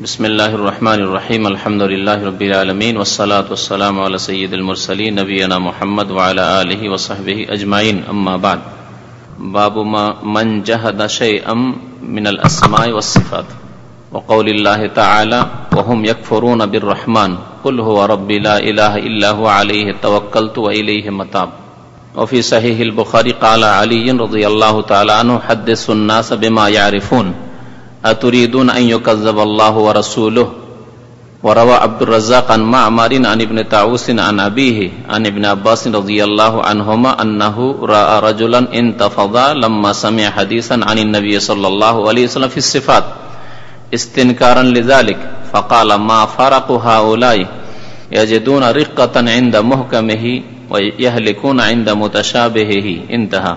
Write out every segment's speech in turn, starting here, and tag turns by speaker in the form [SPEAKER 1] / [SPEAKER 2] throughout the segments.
[SPEAKER 1] بسم اللہ الرحمن الرحیم، الحمد للہ رب العالمین، والصلاة والسلام علی سید المرسلین نبینا محمد وعلى آلہ وصحبہ اجمعین، اما بعد. باب ما من جہد شیئا من الاسماء والصفات. وقول اللہ تعالی، وهم یکفرون بالرحمن، قل هو رب لا الہ الا هو، علیہ توکلت وإلیہ متاب. وفی صحیح البخاری، قال علی رضی اللہ تعالی عنہ حدث الناس بما یعرفون. أتريدون أن يكذب الله ورسوله؟ وروى عبد الرزاق عن معمر عن ابن طاووس عن أبيه عن ابن عباس رضي الله عنهما أنه رأى رجلا انتفض لما سمع حديثا عن النبي صلى الله عليه وسلم في الصفات. استنكارا لذلك، فقال ما فرق هؤلاء؟ يجدون رقة عند محكمه ويهلكون عند متشابهه. انتهى.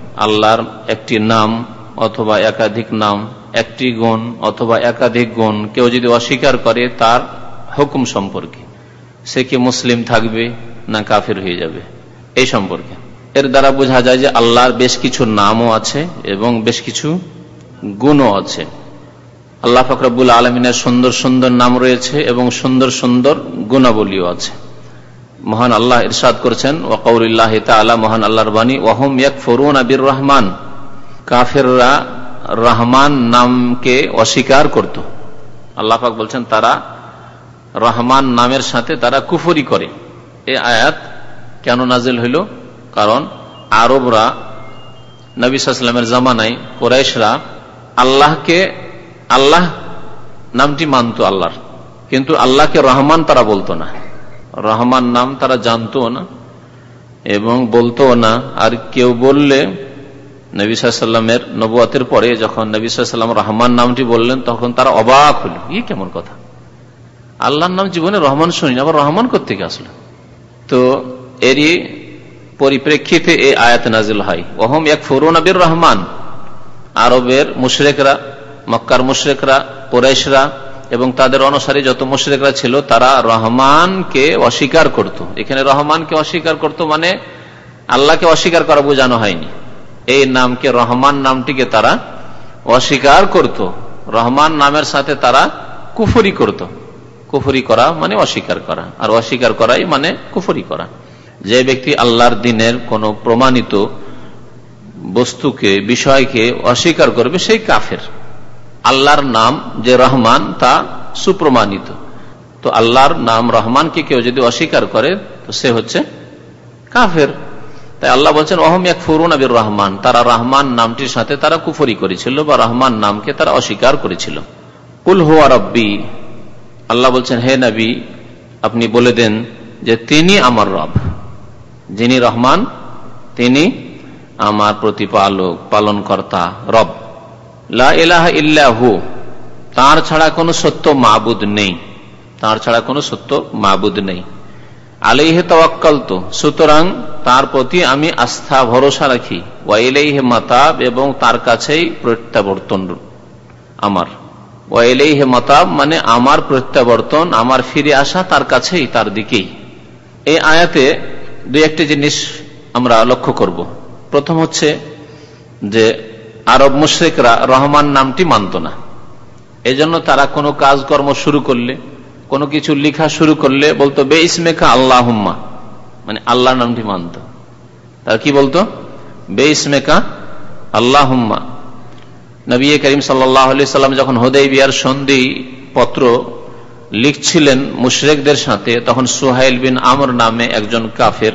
[SPEAKER 1] আল্লাহর একটি নাম অথবা একাধিক নাম, একটি গুণ অথবা একাধিক গুণ কেউ যদি অস্বীকার করে তার হুকুম সম্পর্কে, সে কি মুসলিম থাকবে না কাফের হয়ে যাবে? এই সম্পর্কে। এর দ্বারা বোঝা যায় যে আল্লাহর বেশ কিছু নামও আছে এবং বেশ কিছু গুণও আছে। আল্লাহ ফকরাবুল আলমিনের সুন্দর সুন্দর নাম রয়েছে এবং সুন্দর সুন্দর গুণাবলীও আছে। মহান আল্লাহ ইরশাদ করেছেন ওয়াকৌল্লাহ তালা মহান আল্লাহর বাণী ওহম ইয়াক ফরুন আবির রহমান কাফেররা রহমান নামকে অস্বীকার করত। আল্লাহ পাক বলছেন, তারা রহমান নামের সাথে তারা কুফরি করে। এ আয়াত কেন নাজিল হইল? কারণ আরবরা নবী সাল্লামের জামানায় কোরাইশরা আল্লাহকে, আল্লাহ নামটি মানত আল্লাহর। কিন্তু আল্লাহকে রহমান তারা বলতো না। রহমান নাম তারা জানতো না, এবং বলতো না। আর কেউ বললে নবী নবুয়াতের পরে যখন নবী রহমান নামটি বললেন, তখন তারা অবাক হল ই কেমন কথা? আল্লাহর নাম জীবনে রহমান শুনি আবার রহমান করতে আসলো? তো এরই পরিপ্রেক্ষিতে এই আয়াত নাজিল হয়। ওহম এক ফরুন আবির রহমান আরবের মুশরেকরা, মক্কার মুশরেকরা, কোরাইশরা এবং তাদের অনুসারী যত মুশরেকরা ছিল, তারা রহমানকে অস্বীকার করত। এখানে রহমানকে অস্বীকার করত মানে আল্লাহকে অস্বীকার করা বোঝানো হয়নি এই নামকে রহমান নামটিকে তারা অস্বীকার করত। রহমান নামের সাথে তারা কুফরি করত। কুফরি করা মানে অস্বীকার করা আর অস্বীকার করাই মানে কুফরি করা যে ব্যক্তি আল্লাহর দিনের কোন প্রমাণিত বস্তুকে, বিষয়কে অস্বীকার করবে, সেই কাফের আল্লাহর নাম যে রহমান, তা সুপ্রমাণিত। তো আল্লাহর নাম রহমানকে কেউ যদি অস্বীকার করে, তো সে হচ্ছে কাফের। তাই আল্লাহ বলছেন অহম এক ফুরুন আবির রহমান তারা রহমান নামটির সাথে তারা কুফরি করেছিল বা রহমান নামকে তারা অস্বীকার করেছিল। কুল হুয়া রব্বি, আল্লাহ বলছেন, হে নবী, আপনি বলে দেন যে তিনি আমার রব। যিনি রহমান, তিনি আমার প্রতিপালক, পালনকর্তা, রব। ইল্লাহু তার ছাড়া কোনো সত্য মাবুদ নেই। তার ছাড়া কোনো সত্য মাবুদ নেই। আলাইহে তওয়াক্কাল তো সুতরাং তার প্রতি আমি আস্থা, ভরসা রাখি। ওয়াইলাইহে মাতাব, এবং তার কাছেই প্রত্যাবর্তন আমার। ওয়াইলাইহে মাতাব মানে আমার প্রত্যাবর্তন, আমার ফিরে আসা তার কাছেই, তার দিকেই। এই আয়াতে দুই একটি জিনিস আমরা লক্ষ্য করব। প্রথম হচ্ছে যে আরব মুশ্রিকরা রহমান নামটি মানত না। এজন্য তারা কোনো কাজকর্ম শুরু করলে, কোনো কিছু লিখা শুরু করলে বলতো, বে ইসমেকা আল্লাহ মানে আল্লাহ নামটি মানত। তার কি বলতো? বে ইসমেকা আল্লাহ নবী করিম সাল্লাম যখন হোদে বিয়ার সন্ধি পত্র লিখছিলেন মুশরেকদের সাথে, তখন সোহাইল বিন আমর নামে একজন কাফের,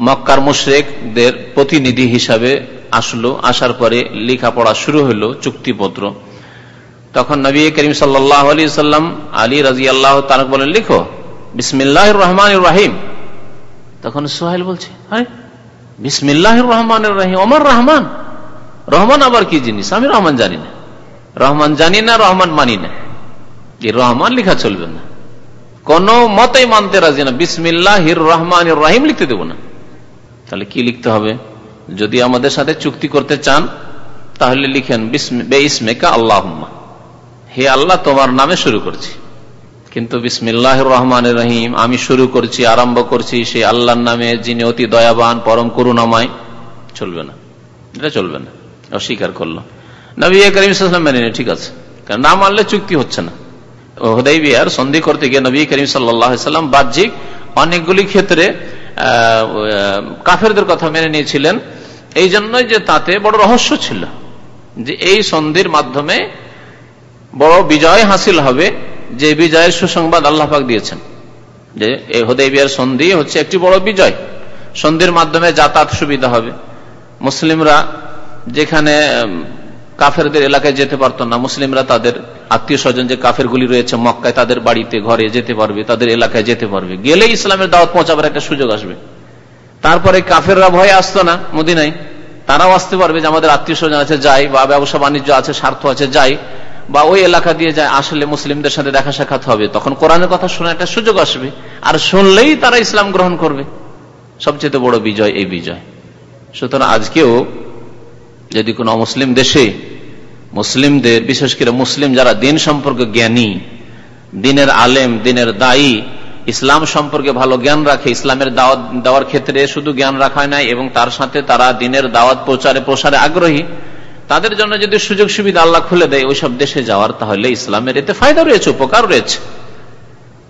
[SPEAKER 1] মক্কার মুশরেকদের প্রতিনিধি হিসাবে আসলো, আসার পরে লেখাপড়া শুরু হলো চুক্তিপত্র। তখন নবী করিম সাল্লাহ আলী সাল্লাম আলী রাজি আল্লাহ তারক বলেন, লিখো বিসমিল্লাহ রহমান রাহিম। তখন সোহাইল বলছে বিসমিল্লাহ রহমান রাহিম অমর রহমান? রহমান আবার কি জিনিস? আমি রহমান জানি না। রহমান জানি না, রহমান মানি না। এই রহমান লেখা চলবে না। কোন মতেই মানতে রাজি না। বিসমিল্লাহ রহমান রাহিম লিখতে দেব না। তাহলে কি লিখতে হবে? যদি আমাদের সাথে চুক্তি করতে চান, তাহলে লিখেন ইসমেকা আল্লাহ হে আল্লাহ, তোমার নামে শুরু করছি। কিন্তু বিসমিল্লাহ রহমান রহিম, আমি শুরু করছি, আরম্ভ করছি সেই আল্লাহর নামে, যিনি অতি দয়াবান, পরম করুণাময়। চলবে না। এটা চলবে না। অস্বীকার করল নবী করিম সাল্লাম মেনে ঠিক আছে। কারণ না মানলে চুক্তি হচ্ছে না। হুদাই সন্ধি করতে গিয়ে নবী করিম সাল্লাম বাহ্যিক অনেকগুলি ক্ষেত্রে কাফেরদের কথা মেনে নিয়েছিলেন। এই জন্যই যে তাতে বড় রহস্য ছিল, যে এই সন্ধির মাধ্যমে বড় বিজয় হাসিল হবে, যে বিজয়ের সুসংবাদ আল্লাহাক দিয়েছেন। যে এই বিহার সন্ধি হচ্ছে একটি বড় বিজয়। সন্ধির মাধ্যমে যাতায়াত সুবিধা হবে। মুসলিমরা যেখানে কাফেরদের এলাকায় যেতে পারতো না, মুসলিমরা তাদের আত্মীয় স্বজন যে কাফেরগুলি রয়েছে মক্কায় তাদের বাড়িতে, ঘরে যেতে পারবে, তাদের এলাকায় যেতে পারবে। গেলে ইসলামের দাওয়াত পৌঁছাবার একটা সুযোগ আসবে। তারপরে কাফেররা ভয়ে আসতো না মদিনায়। তারাও আসতে পারবে যে আমাদের আত্মীয় স্বজন আছে, যাই, বা ব্যবসা বাণিজ্য আছে, স্বার্থ আছে, যাই, বা ওই এলাকা দিয়ে যায়, আসলে মুসলিমদের সাথে দেখা সাক্ষাৎ হবে। তখন কোরআনের কথা শোনা একটা সুযোগ আসবে। আর শুনলেই তারা ইসলাম গ্রহণ করবে। সবচেয়ে বড় বিজয় এই বিজয়। সুতরাং আজকেও যদি কোনো মুসলিম দেশে, মুসলিমদের, বিশেষ করে মুসলিম যারা দিন সম্পর্কে জ্ঞানী, দিনের আলেম, দিনের দায়ী ইসলাম সম্পর্কে ভালো জ্ঞান রাখে, ইসলামের দাওয়াত, দেওয়ার ক্ষেত্রে শুধু জ্ঞান রাখায় নাই, এবং তার সাথে তারা দিনের দাওয়াত প্রচারে প্রসারে আগ্রহী। তাদের জন্য যদি সুযোগ সুবিধা আল্লাহ খুলে দেয়, ওইসব দেশে যাওয়ার তাহলে ইসলামের এতে ফায়দা রয়েছে, উপকার রয়েছে।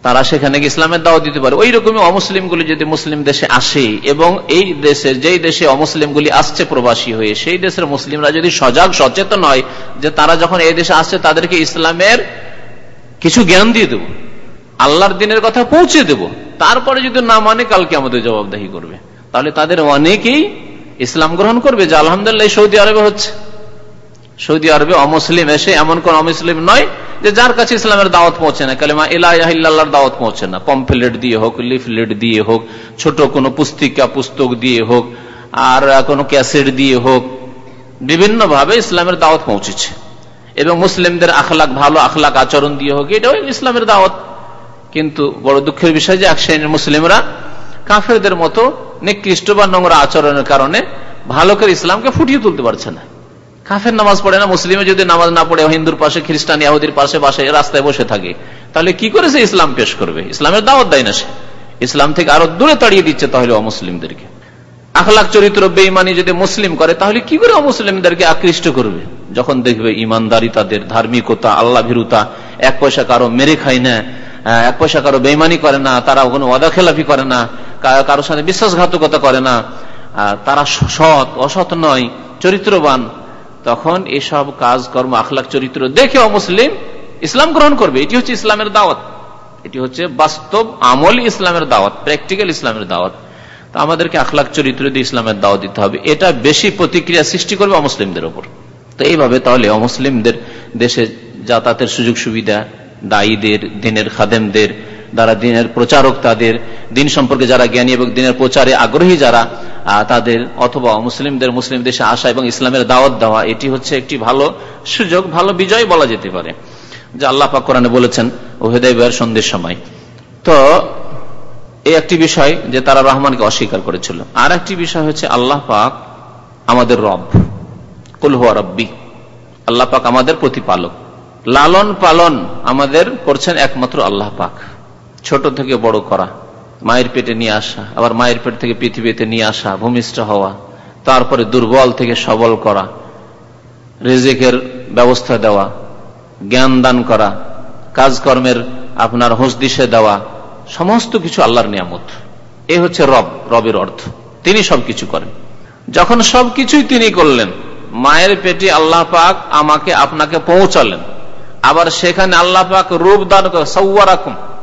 [SPEAKER 1] তারা সেখানে ইসলামের দাওয়া দিতে পারে। ওই রকমই অমুসলিমগুলি যদি মুসলিম দেশে আসে, এবং এই দেশের, যেই দেশে অমুসলিমগুলি আসছে প্রবাসী হয়ে, সেই দেশের মুসলিমরা যদি সজাগ, সচেতন হয় যে তারা যখন এই দেশে আসছে, তাদেরকে ইসলামের কিছু জ্ঞান দিয়ে দেব। আল্লাহর দিনের কথা পৌঁছে দেব। তারপরে যদি না মানে কালকে আমাদের জবাবদাহি করবে। তাহলে তাদের অনেকেই ইসলাম গ্রহণ করবে, যে আলহামদুলিল্লাহ সৌদি আরবে হচ্ছে। সৌদি আরবে অমুসলিম এসে এমন কোন অমুসলিম নয় যে যার কাছে ইসলামের দাওয়াত পৌঁছে না। কালেমা ইলাহিল্লাহর দাওয়াত পৌঁছে না। পম্পলেট দিয়ে হোক, লিফলেট দিয়ে হোক, ছোট কোনো পুস্তিকা, পুস্তক দিয়ে হোক, আর কোনো ক্যাসেট দিয়ে হোক বিভিন্ন ভাবে ইসলামের দাওয়াত পৌঁছেছে। এবং মুসলিমদের আখলাক, ভালো আখলাক আচরণ দিয়ে হোক, এটাও ইসলামের দাওয়াত। কিন্তু বড় দুঃখের বিষয় যে এক মুসলিমরা কাফেরদের মতো নিকৃষ্ট বা নোংরা আচরণের কারণে ভালো করে ইসলামকে ফুটিয়ে তুলতে পারছে না। কাফের নামাজ পড়ে না, মুসলিমে যদি নামাজ না পড়ে, হিন্দুর পাশে, খ্রিস্টান, ইয়াহুদির পাশে পাশে রাস্তায় বসে থাকে, তাহলে কি করে সে ইসলাম পেশ করবে? ইসলামের দাওয়াত দেয় না সে। ইসলাম থেকে আরও দূরে তাড়িয়ে দিচ্ছে তাহলে অমুসলিমদেরকে। আখলাখ চরিত্র বেইমানি যদি মুসলিম করে, তাহলে কি করে অমুসলিমদেরকে আকৃষ্ট করবে? যখন দেখবে ইমানদারি তাদের ধার্মিকতা আল্লাহ ভীরুতা এক পয়সা কারও মেরে খায় না এক পয়সা কারও বেইমানি করে না তারা কোনো ওয়াদা খেলাফি করে না কারোর সাথে বিশ্বাসঘাতকতা করে না। তারা সৎ, অসৎ নয়, চরিত্রবান। তখন এসব কাজ কর্ম আখলাখ চরিত্র দেখে অমুসলিম ইসলাম গ্রহণ করবে। এটি হচ্ছে ইসলামের দাওয়াত। এটি হচ্ছে বাস্তব আমল ইসলামের দাওয়াত, প্র্যাকটিক্যাল ইসলামের দাওয়াত। তো আমাদেরকে আখলাখ চরিত্র দিয়ে ইসলামের দাওয়াত দিতে হবে। এটা বেশি প্রতিক্রিয়া সৃষ্টি করবে অমুসলিমদের ওপর তো এইভাবে তাহলে অমুসলিমদের দেশে যাতায়াতের সুযোগ সুবিধা দায়ীদের, দিনের খাদেমদের যারা দিনের প্রচারক তাদের, দিন সম্পর্কে যারা জ্ঞানী এবং দিনের প্রচারে আগ্রহী যারা তাদের অথবা মুসলিমদের, মুসলিম দেশে আসা এবং ইসলামের দাওয়াত দেওয়া, এটি হচ্ছে একটি ভালো সুযোগ, ভালো বিজয় বলা যেতে পারে, যে আল্লাহ পাক কোরআনে বলেছেন ওহেদাইবার সন্ধ্যের সময়। তো এই একটি বিষয় যে তারা রহমানকে অস্বীকার করেছিল। আর একটি বিষয় হচ্ছে আল্লাহ পাক আমাদের রব কুলহুয়া রব্বি, আল্লাহ পাক আমাদের প্রতিপালক। লালন পালন আমাদের করছেন একমাত্র আল্লাহ পাক। ছোট থেকে বড় করা, মায়ের পেটে নিয়ে আসা, আবার মায়ের পেট থেকে পৃথিবীতে নিয়ে আসা, ভূমিষ্ঠ হওয়া, তারপরে দুর্বল থেকে সবল করা, রেজেকের ব্যবস্থা দেওয়া, জ্ঞান দান করা, কাজকর্মের আপনার হোস দিশে দেওয়া, সমস্ত কিছু আল্লাহর নিয়ামত। এ হচ্ছে রব, রবের অর্থ। তিনি সবকিছু করেন। যখন সবকিছুই তিনি করলেন, মায়ের পেটে আল্লাহ পাক আমাকে আপনাকে পৌঁছালেন। আবার সেখানে আল্লাহ পাক রূপ দান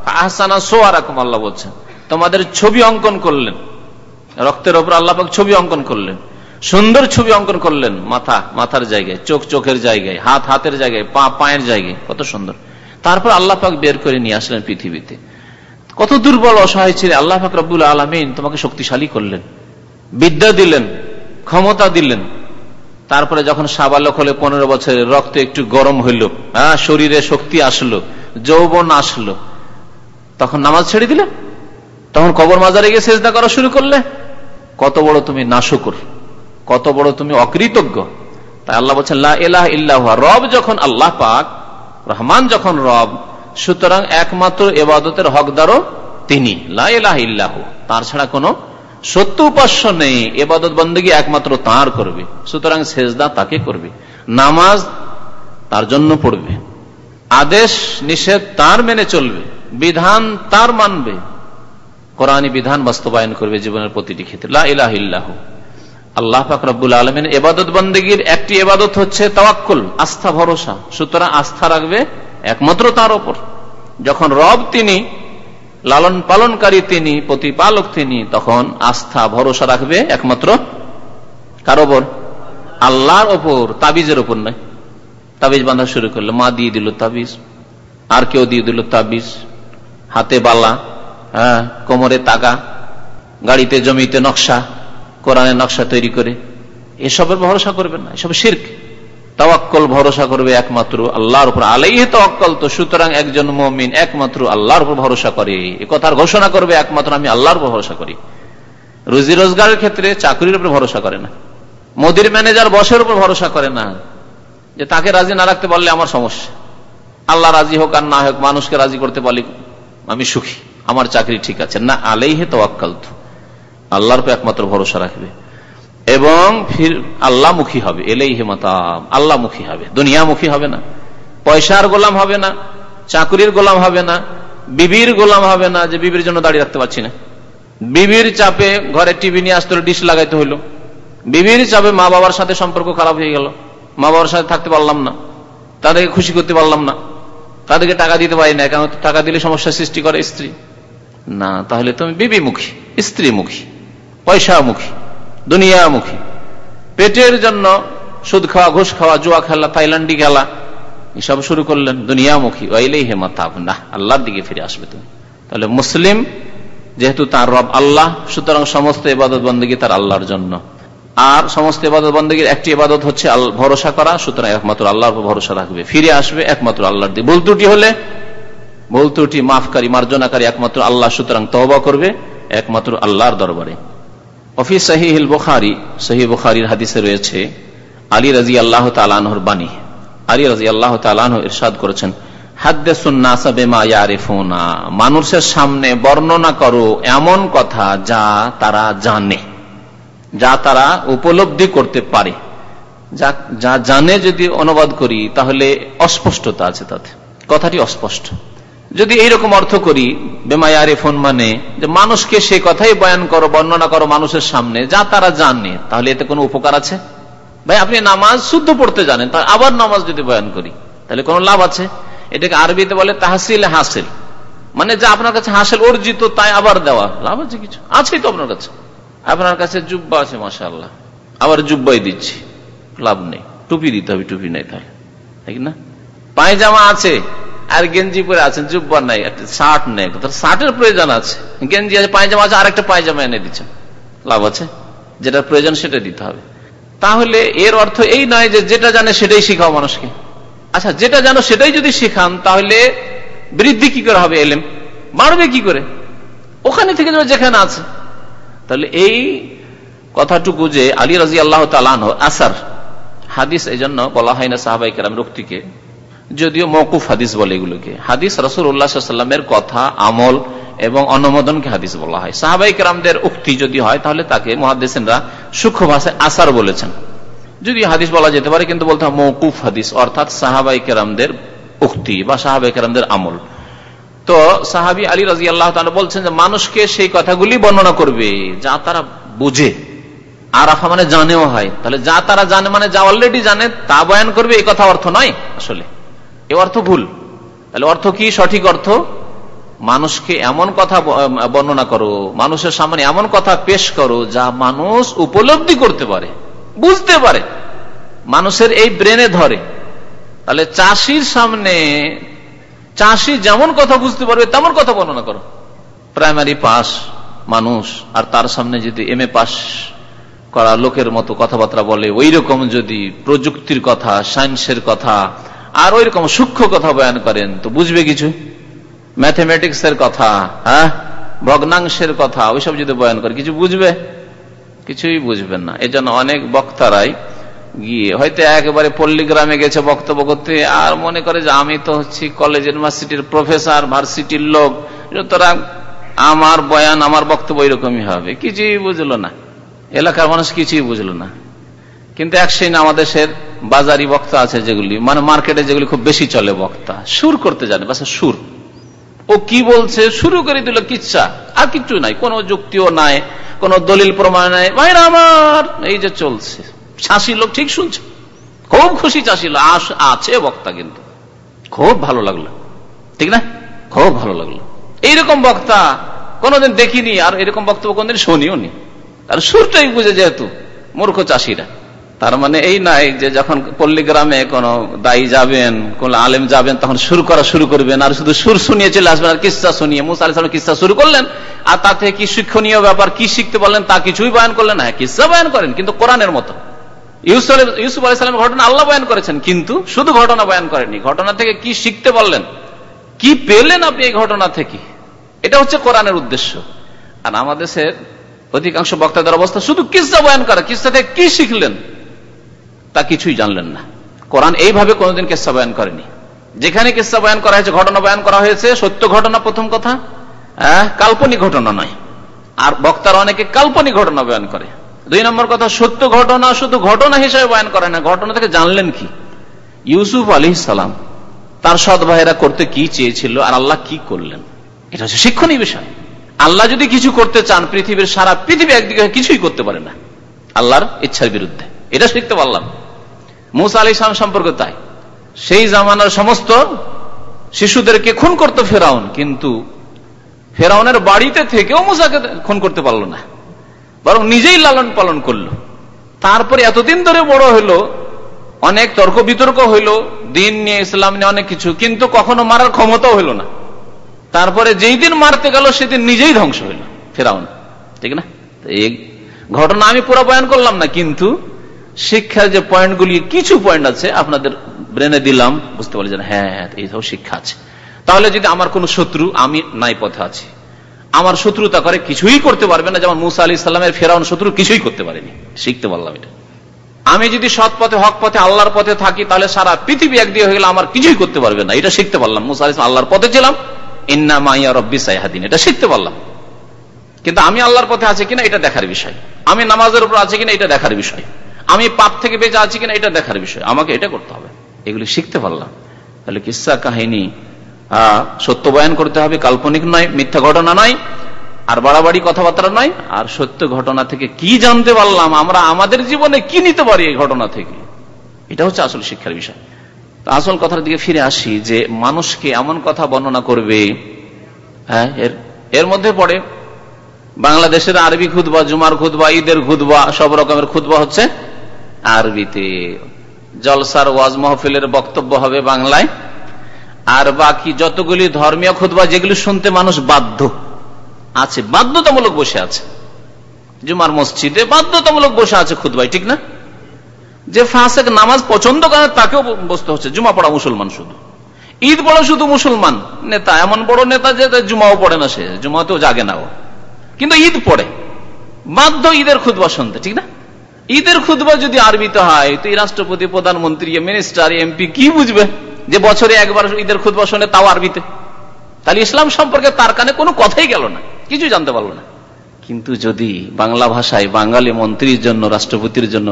[SPEAKER 1] আহসানা সোয়ারাকুম আল্লাহ বলছেন। তোমাদের ছবি অঙ্কন করলেন। রক্তের ওপর আল্লাপাক ছবি অঙ্কন করলেন। সুন্দর ছবি অঙ্কন করলেন মাথা, মাথার জায়গায়, চোখ, চোখের জায়গায়, হাত, হাতের জায়গায়, পা, পায়ের জায়গায়, কত সুন্দর। তারপর আল্লাহ পাক বের করে নিয়ে আসলেন পৃথিবীতে। কত দুর্বল, অসহায় ছিল আল্লাহ পাক রব্বুল আলমিন তোমাকে শক্তিশালী করলেন। বিদ্যা দিলেন, ক্ষমতা দিলেন। তারপরে যখন সাবালক হলে পনেরো বছরের, রক্ত একটু গরম হইল হ্যাঁ শরীরে শক্তি আসলো, যৌবন আসলো, তখন নামাজ ছেড়ে দিলে? তখন কবর মাজারে গিয়ে চেষ্টা করা শুরু করলে? কত বড় তুমি নাশুকুর, কত বড় তুমি অকৃতজ্ঞ। তাই আল্লাহ বলছেন লাহ ইল্লাহ রব যখন আল্লাহ পাক, রহমান যখন রব, সুতরাং একমাত্র এবাদতের হকদারও তিনি লাহ ইল্লাহ তার ছাড়া কোনো সত্য উপাস্য নেই, এবাদত বন্দী একমাত্র তার করবে। সুতরাং সেজদা তাকে করবে। নামাজ তার জন্য পড়বে। আদেশ, নিষেধ তার মেনে চলবে। বিধান তার মানবে। কোরআনী বিধান বাস্তবায়ন করবে জীবনের প্রতিটি ক্ষেত্রে। লাহ আল্লাহ ফাকরাবুল আলমিন এবাদত বন্দীগীর একটি এবাদত হচ্ছে তাওয়াক্কুল, আস্থা, ভরসা। সুতরাং আস্থা রাখবে একমাত্র তার ওপর। যখন রব তিনি লালন পালনকারী তিনি, প্রতিপালক তিনি, তখন আস্থা, ভরসা রাখবে একমাত্র কার ওপর? আল্লাহর ওপর, তাবিজের ওপর নয়। তাবিজ বাঁধা শুরু করল। মা দিয়ে দিল তাবিজ, আর কেউ দিয়ে দিল তাবিজ। হাতে বালা হ্যাঁ কোমরে তাগা, গাড়িতে, জমিতে নকশা কোরআনের নকশা তৈরি করে। এসবের ভরসা করবেন না। এসব শির্ক। তাওয়াক্কল ভরসা করবে একমাত্র আল্লাহর উপর। আলাইহে তাওয়াক্কল তো সুতরাং একজন মমিন একমাত্র আল্লাহর উপর ভরসা করে। এ কথার ঘোষণা করবে একমাত্র আমি আল্লাহর উপর ভরসা করি। রুজি রোজগারের ক্ষেত্রে চাকরির উপর ভরসা করে না। মোদির ম্যানেজার বসের উপর ভরসা করে না। যে তাকে রাজি না রাখতে পারলে আমার সমস্যা। আল্লাহ রাজি হোক আর না হোক, মানুষকে রাজি করতে পারলে আমি সুখী। আমার চাকরি ঠিক আছে। না, আলাইহে তোয়াক্কাল তো আল্লাহর উপর একমাত্র ভরসা রাখবে। এবং ফির আল্লাহমুখী হবে এলেই হেমাতাম আল্লাহমুখী হবে। দুনিয়ামুখী হবে না। পয়সার গোলাম হবে না, চাকরির গোলাম হবে না, বিবির গোলাম হবে না, যে বিবির জন্য দাঁড়িয়ে রাখতে পারছি না। বিবির চাপে ঘরে টিভি নিয়ে আসতে ডিশ লাগাইতে হইল। বিবির চাপে মা বাবার সাথে সম্পর্ক খারাপ হয়ে গেল। মা বাবার সাথে থাকতে পারলাম না, তাদেরকে খুশি করতে পারলাম না, তাদেরকে টাকা দিতে পারি না, কারণ টাকা দিলে সমস্যা সৃষ্টি করে স্ত্রী। না, তাহলে তুমি বিবিমুখী, স্ত্রীমুখী, পয়সামুখী। দুনিয়ামুখী। পেটের জন্য সুদ খাওয়া, ঘুষ খাওয়া, জুয়া খেলা, থাইল্যান্ডি খেলা, এসব শুরু করলেন দুনিয়ামুখী। ওইলেই হেমাতাব না আল্লাহর দিকে ফিরে আসবে তুমি। তাহলে মুসলিম, যেহেতু তার রব আল্লাহ, সুতরাং সমস্ত ইবাদত বন্দী তার আল্লাহর জন্য। আর সমস্ত ইবাদত বন্দীর একটি ইবাদত হচ্ছে ভরসা করা, সুতরাং একমাত্র আল্লাহর ভরসা রাখবে। ফিরে আসবে একমাত্র আল্লাহর দিকে। ভুল ত্রুটি হলে, ভুল ত্রুটি, মাফকারী, মার্জনাকারী একমাত্র আল্লাহ, সুতরাং তহবা করবে একমাত্র আল্লাহর দরবারে। অফিস সাহিহিল বুখারি সহি বুখারির হাদিসে রয়েছে, আলী রাজি আল্লাহ তালানহর বাণী। আলী রাজি আল্লাহ তালাহ ইরশাদ করেছেন মানুষের সামনে বর্ণনা করো এমন কথা যা তারা জানে, যা তারা উপলব্ধি করতে পারে। যা যা জানে যদি অনুবাদ করি, তাহলে অস্পষ্টতা আছে তাতে। কথাটি অস্পষ্ট। যদি এইরকম অর্থ করি, বেমায়ারে ফোন মানে যে মানুষকে সে কথাই বয়ান করো, বর্ণনা করো মানুষের সামনে, যা তারা জানে, তাহলে এতে কোনো উপকার আছে? ভাই, আপনি নামাজ শুদ্ধ পড়তে জানেন তার আবার নামাজ যদি বয়ান করি, তাহলে কোনো লাভ আছে? এটাকে আরবিতে বলে তাহসিল হাসিল। মানে যা আপনার কাছে হাসিল অর্জিত, তাই আবার দেওয়া। লাভ আছে কিছু? আছেই তো আপনার কাছে। আপনার কাছে জুব্বা আছে মাসা আবার জুব্বাই দিচ্ছি। লাভ নেই। টুপি দিতে হবে, টুপি নেই তাহলে। ঠিক না? পায়জামা আছে। আর গেঞ্জি পরে আছেন, জুব্বা নাই শার্ট নেই। শার্টের প্রয়োজন আছে। গেঞ্জি আছে, পায়জামা আছে, আরেকটা পায়জামা এনে দিচ্ছেন। লাভ আছে? যেটা প্রয়োজন সেটা দিতে হবে। তাহলে এর অর্থ এই নয় যে যেটা জানে সেটাই শিখাও মানুষকে। আচ্ছা যেটা জানো সেটাই যদি শিখান, তাহলে বৃদ্ধি কি করে হবে এলেম? বাড়বে কি করে? ওখানে থেকে যেখানে আছে। তাহলে এই কথাটুকু যে আলী রাজি আল্লাহ তালান আসার হাদিস এই জন্য বলা হয় না সাহাবাই কেরাম রক্তিকে যদিও মৌকুফ হাদিস বলে এগুলোকে। হাদিস রসুল উল্লাহামের কথা, আমল এবং অনুমোদনকে হাদিস বলা হয়। সাহাবাই কেরামদের উক্তি যদি হয়, তাহলে তাকে মহাদিসরা সূক্ষ্ম ভাষায় আসার বলেছেন। যদি হাদিস বলা যেতে পারে, কিন্তু বলতে মৌকুফ হাদিস, অর্থাৎ সাহাবাই কেরামদের উক্তি বা সাহাবাই কেরামদের আমল। তো সাহাবি আলী রাজি আল্লাহ বলছেন যে, মানুষকে সেই কথাগুলি বর্ণনা করবে, যা তারা বুঝে। আরাফা মানে জানেও হয়। তাহলে যা তারা জানে মানে যা অলরেডি জানে, তা বয়ান করবে এই কথা অর্থ নয় আসলে। এ অর্থ ভুল। তাহলে অর্থ কি? সঠিক অর্থ, মানুষকে এমন কথা বর্ণনা করো, মানুষের সামনে এমন কথা পেশ করো যা মানুষ উপলব্ধি করতে পারে, বুঝতে পারে, মানুষের এই ব্রেনে ধরে। তাহলে চাষির সামনে, চাষি যেমন কথা বুঝতে পারবে, তেমন কথা বর্ণনা করো। প্রাইমারি পাস মানুষ, আর তার সামনে যদি এম এ পাস করা লোকের মতো কথাবার্তা বলে ওই রকম যদি প্রযুক্তির কথা, সায়েন্সের কথা
[SPEAKER 2] আর ওই রকম সূক্ষ্ম কথা বয়ান করেন, তো বুঝবে কিছু? ম্যাথমেটিক্স এর কথা হ্যাঁ? ভগ্নাংশের কথা, ওইসব যদি বয়ান করে, কিছু বুঝবে? কিছুই বুঝবেন না। এই জন্য অনেক বক্তারাই গিয়ে, হয়তো একেবারে পল্লী গ্রামে গেছে বক্তব্য করতে, আর মনে করে যে আমি তো হচ্ছি কলেজ ইউনিভার্সিটির প্রফেসর ভার্সিটির লোক, সুতরাং আমার বয়ান, আমার বক্তব্য এরকমই হবে। কিছুই বুঝলো না। এলাকার মানুষ কিছুই বুঝলো না। কিন্তু এক আমাদের দেশের বাজারি বক্তা আছে যেগুলি মানে মার্কেটে যেগুলি খুব বেশি চলে বক্তা। সুর করতে জানে, বাস সুর। ও কি বলছে? শুরু করে দিল, কিচ্ছা, আর কিচ্ছু নাই, কোন যুক্তিও নাই, কোন দলিল প্রমাণ নাই। ভাইরা আমার, এই যে চলছে। চাষি লোক ঠিক শুনছে? খুব খুশি চাষি লোক আছে বক্তা কিন্তু। খুব ভালো লাগল। ঠিক না? খুব ভালো লাগল। এইরকম বক্তা কোনোদিন দেখিনি, আর এরকম বক্তব্য কোনদিন শুনিও নি আর সুরটাই বুঝে যেহেতু, মূর্খ চাষিরা। তার মানে এই নাই যে যখন পল্লী গ্রামে কোন দায়ী যাবেন, কোন আলেম যাবেন, তখন সুর করা শুরু করবেন। আর শুধু সুর শুনিয়ে চলে আসবেন, আর কিস্তা শুনিয়ে। মুসা কিস্তা শুরু করলেন, আর তাতে কি শিক্ষণীয় ব্যাপার, কি শিখতে পারলেন, তা কিছুই বয়ান করলেন হ্যাঁ কিস্তা বয়ান করেন, কিন্তু কোরআনের মতো। ইউসুফ আলাইসালামের ঘটনা আল্লাহ বয়ান করেছেন, কিন্তু শুধু ঘটনা বয়ান করেনি ঘটনা থেকে কি শিখতে পারলেন, কি পেলেন আপনি এই ঘটনা থেকে, এটা হচ্ছে কোরআনের উদ্দেশ্য। আর আমাদের অধিকাংশ বক্তাদের অবস্থা শুধু কিস্তা বয়ান করা কিস্তা থেকে কি শিখলেন তা কিছুই জানলেন না। কোরআন এইভাবে কোনোদিন কেসা বয়ান করেনি। যেখানে কেসা বয়ান করা হয়েছে, ঘটনা বয়ান করা হয়েছে, সত্য ঘটনা প্রথম কথা হ্যাঁ কাল্পনিক ঘটনা নয়। আর বক্তারা অনেকে কাল্পনিক ঘটনা বয়ান করে। দুই নম্বর কথা, সত্য ঘটনা শুধু ঘটনা হিসেবে বয়ান করে না, ঘটনা থেকে জানলেন কি? ইউসুফ আলী সালাম, তার সৎ ভাইয়েরা করতে কি চেয়েছিল আর আল্লাহ কি করলেন? এটা হচ্ছে শিক্ষণীয় বিষয়। আল্লাহ যদি কিছু করতে চান, পৃথিবীর সারা পৃথিবী একদিকে কিছুই করতে পারে না। আল্লাহর ইচ্ছার বিরুদ্ধে। এটা শিখতে পারলাম। মুসা আলী ইসলাম সম্পর্কে তাই। সেই জামানার সমস্ত শিশুদেরকে খুন করতো ফেরাউন, কিন্তু ফেরাউনের বাড়িতে থেকেও মুসাকে খুন করতে পারল না। বরং নিজেই লালন পালন করল। তারপরে এতদিন ধরে বড় হইল অনেক তর্ক বিতর্ক হইল, দিন নিয়ে, ইসলাম নিয়ে অনেক কিছু, কিন্তু কখনো মারার ক্ষমতাও হইল না। তারপরে যেই দিন মারতে গেল, সেদিন নিজেই ধ্বংস হইল ফেরাউন। ঠিক না? এই ঘটনা আমি পুরো বয়ান করলাম না, কিন্তু শিক্ষার যে পয়েন্টগুলি, কিছু পয়েন্ট আছে, আপনাদের ব্রেনে দিলাম, বুঝতে পারলেন হ্যাঁ হ্যাঁ এইসব শিক্ষা আছে। তাহলে যদি আমার কোন শত্রু, আমি নাই পথে আছি। আমার শত্রুতা করে কিছুই করতে পারবে না, যেমন মুসা আলি ইসলামের ফেরাউন শত্রু কিছুই করতে পারেনি। শিখতে পারলাম এটা। আমি যদি সৎ পথে, হক পথে, আল্লাহর পথে থাকি, তাহলে সারা পৃথিবী একদিকে হয়ে গেলে আমার কিছুই করতে পারবে না। এটা শিখতে পারলাম। মুসা আলি আল্লাহর পথে ছিলাম। ইন্না মাইয়া রব্বি সাইহাদিন এটা শিখতে পারলাম। কিন্তু আমি আল্লাহর পথে আছি কিনা, এটা দেখার বিষয়। আমি নামাজের উপর আছি কিনা, এটা দেখার বিষয়। আমি পাপ থেকে বেঁচে আছি কিনা এটা দেখার বিষয়। আমাকে এটা করতে হবে। এগুলি শিখতে পারলাম। তাহলে কিসা কাহিনী? সত্য বয়ান করতে হবে, কাল্পনিক নয়, মিথ্যা ঘটনা নয়, আর বাড়াবাড়ি কথাবার্তা নয়, আর সত্য ঘটনা থেকে কি জানতে পারলাম, আমরা আমাদের জীবনে কি নিতে পারি এই ঘটনা থেকে? এটা হচ্ছে আসল শিক্ষার বিষয়। আসল কথার দিকে ফিরে আসি যে, মানুষকে এমন কথা বর্ণনা করবে হ্যাঁ এর এর মধ্যে পড়ে, বাংলাদেশের আরবি খুদবা জুমার খুদবা ঈদের খুদবা সব রকমের খুদবা হচ্ছে আরবিতে। জলসার ওয়াজ মহফিলের বক্তব্য হবে বাংলায়। আর বাকি যতগুলি ধর্মীয় খুদবা যেগুলি শুনতে মানুষ বাধ্য আছে, বাধ্যতামূলক বসে আছে। জুমার মসজিদে বাধ্যতামূলক বসে আছে খুদবাই ঠিক না? যে ফাঁসেক নামাজ পছন্দ করে, তাকেও বসতে হচ্ছে। জুমা পড়া মুসলমান শুধু। ঈদ পড়া শুধু মুসলমান। নেতা, এমন বড় নেতা যে জুমাও পড়ে না সে। জুমাতেও জাগে না ও। কিন্তু ঈদ পড়ে। বাধ্য ঈদের খুদবা শুনতে, ঠিক না? ঈদের খুদবা যদি আরবিতে হয়, তো এই রাষ্ট্রপতি, প্রধানমন্ত্রী মিনিস্টার এমপি কি বুঝবে যে বছরে একবার ঈদের খুদবা শোনে তাও আরবিতে? তাহলে ইসলাম সম্পর্কে তার কানে কোনো কথাই গেল না কিছু জানতে পারল না। কিন্তু যদি বাংলা ভাষায় বাঙালি মন্ত্রীর জন্য, রাষ্ট্রপতির জন্য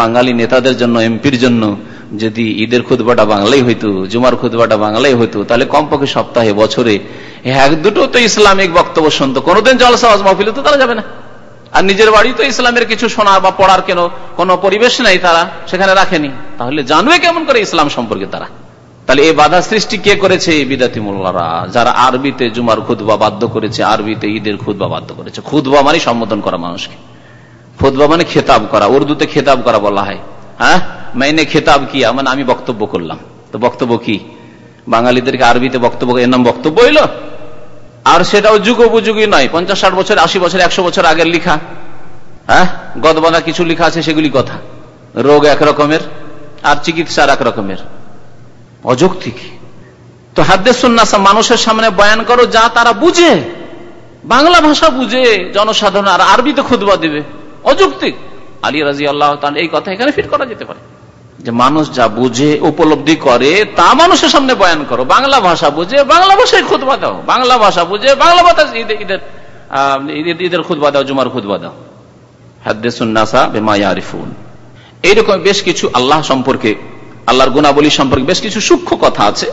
[SPEAKER 2] বাঙালি নেতাদের জন্য এমপির জন্য যদি ঈদের খুদবাটা বাংলাই হইতো, জুমার খুদবাটা বাংলাই হইতো, তাহলে কমপক্ষে সপ্তাহে, বছরে এক দুটো তো ইসলামিক বক্তব্য শুনতো, কোনোদিন জলসাওয়াজ মহফিল তো তারা যাবে না। আর নিজের বাড়ি তো ইসলামের কিছু শোনার বা পড়ার কেন কোনো পরিবেশ নাই তারা, সেখানে রাখেনি। তাহলে জানবে কেমন করে ইসলাম সম্পর্কে তারা? তাহলে এই বাধা সৃষ্টি কে করেছে? এই বিদাতি মোল্লারা, যারা আরবিতে জুমার খুদবা বাধ্য করেছে, আরবিতে ঈদের খুদবা বাধ্য করেছে। খুদবা মানে সম্বোধন করা মানুষকে। খুদবা মানে খেতাব করা, উর্দুতে খেতাব করা বলা হয়। হ্যাঁ? মাইনে খেতাব কি? মানে আমি বক্তব্য করলাম। তো বক্তব্য কি? বাঙালিদেরকে আরবিতে বক্তব্য, এর নাম বক্তব্য হইল? আর সেটাও যুগ উপযোগী নয়। পঞ্চাশ, ষাট বছর, আশি বছর, একশো বছর আগের লিখা। হ্যাঁ? গদবাদা কিছু লিখা আছে, সেগুলি কথা। রোগ এক রকমের আর চিকিৎসা এক রকমের। অযৌক্তিক। তো হাদ্দে সুন্নাসা মানুষের সামনে বয়ান করো, যা তারা বুঝে। বাংলা ভাষা বুঝে, জনসাধারণ, আর আরবিতে খুদবা দিবে। অযৌক্তিক। আলী রাজি আল্লাহ এই কথা এখানে ফিট করা যেতে পারে। যে মানুষ যা বুঝে, উপলব্ধি করে, তা মানুষের সামনে বয়ান করো। বাংলা ভাষা বুঝে, বাংলা ভাষায় খুদবা দাও। বাংলা ভাষা বুঝে, বাংলা ভাষা ঈদের ঈদের খুদবা দাও, জুমার খুদবা দাও। এইরকম বেশ কিছু আল্লাহ সম্পর্কে, আল্লাহর গুণাবলী সম্পর্কে বেশ কিছু সূক্ষ্ম কথা আছে।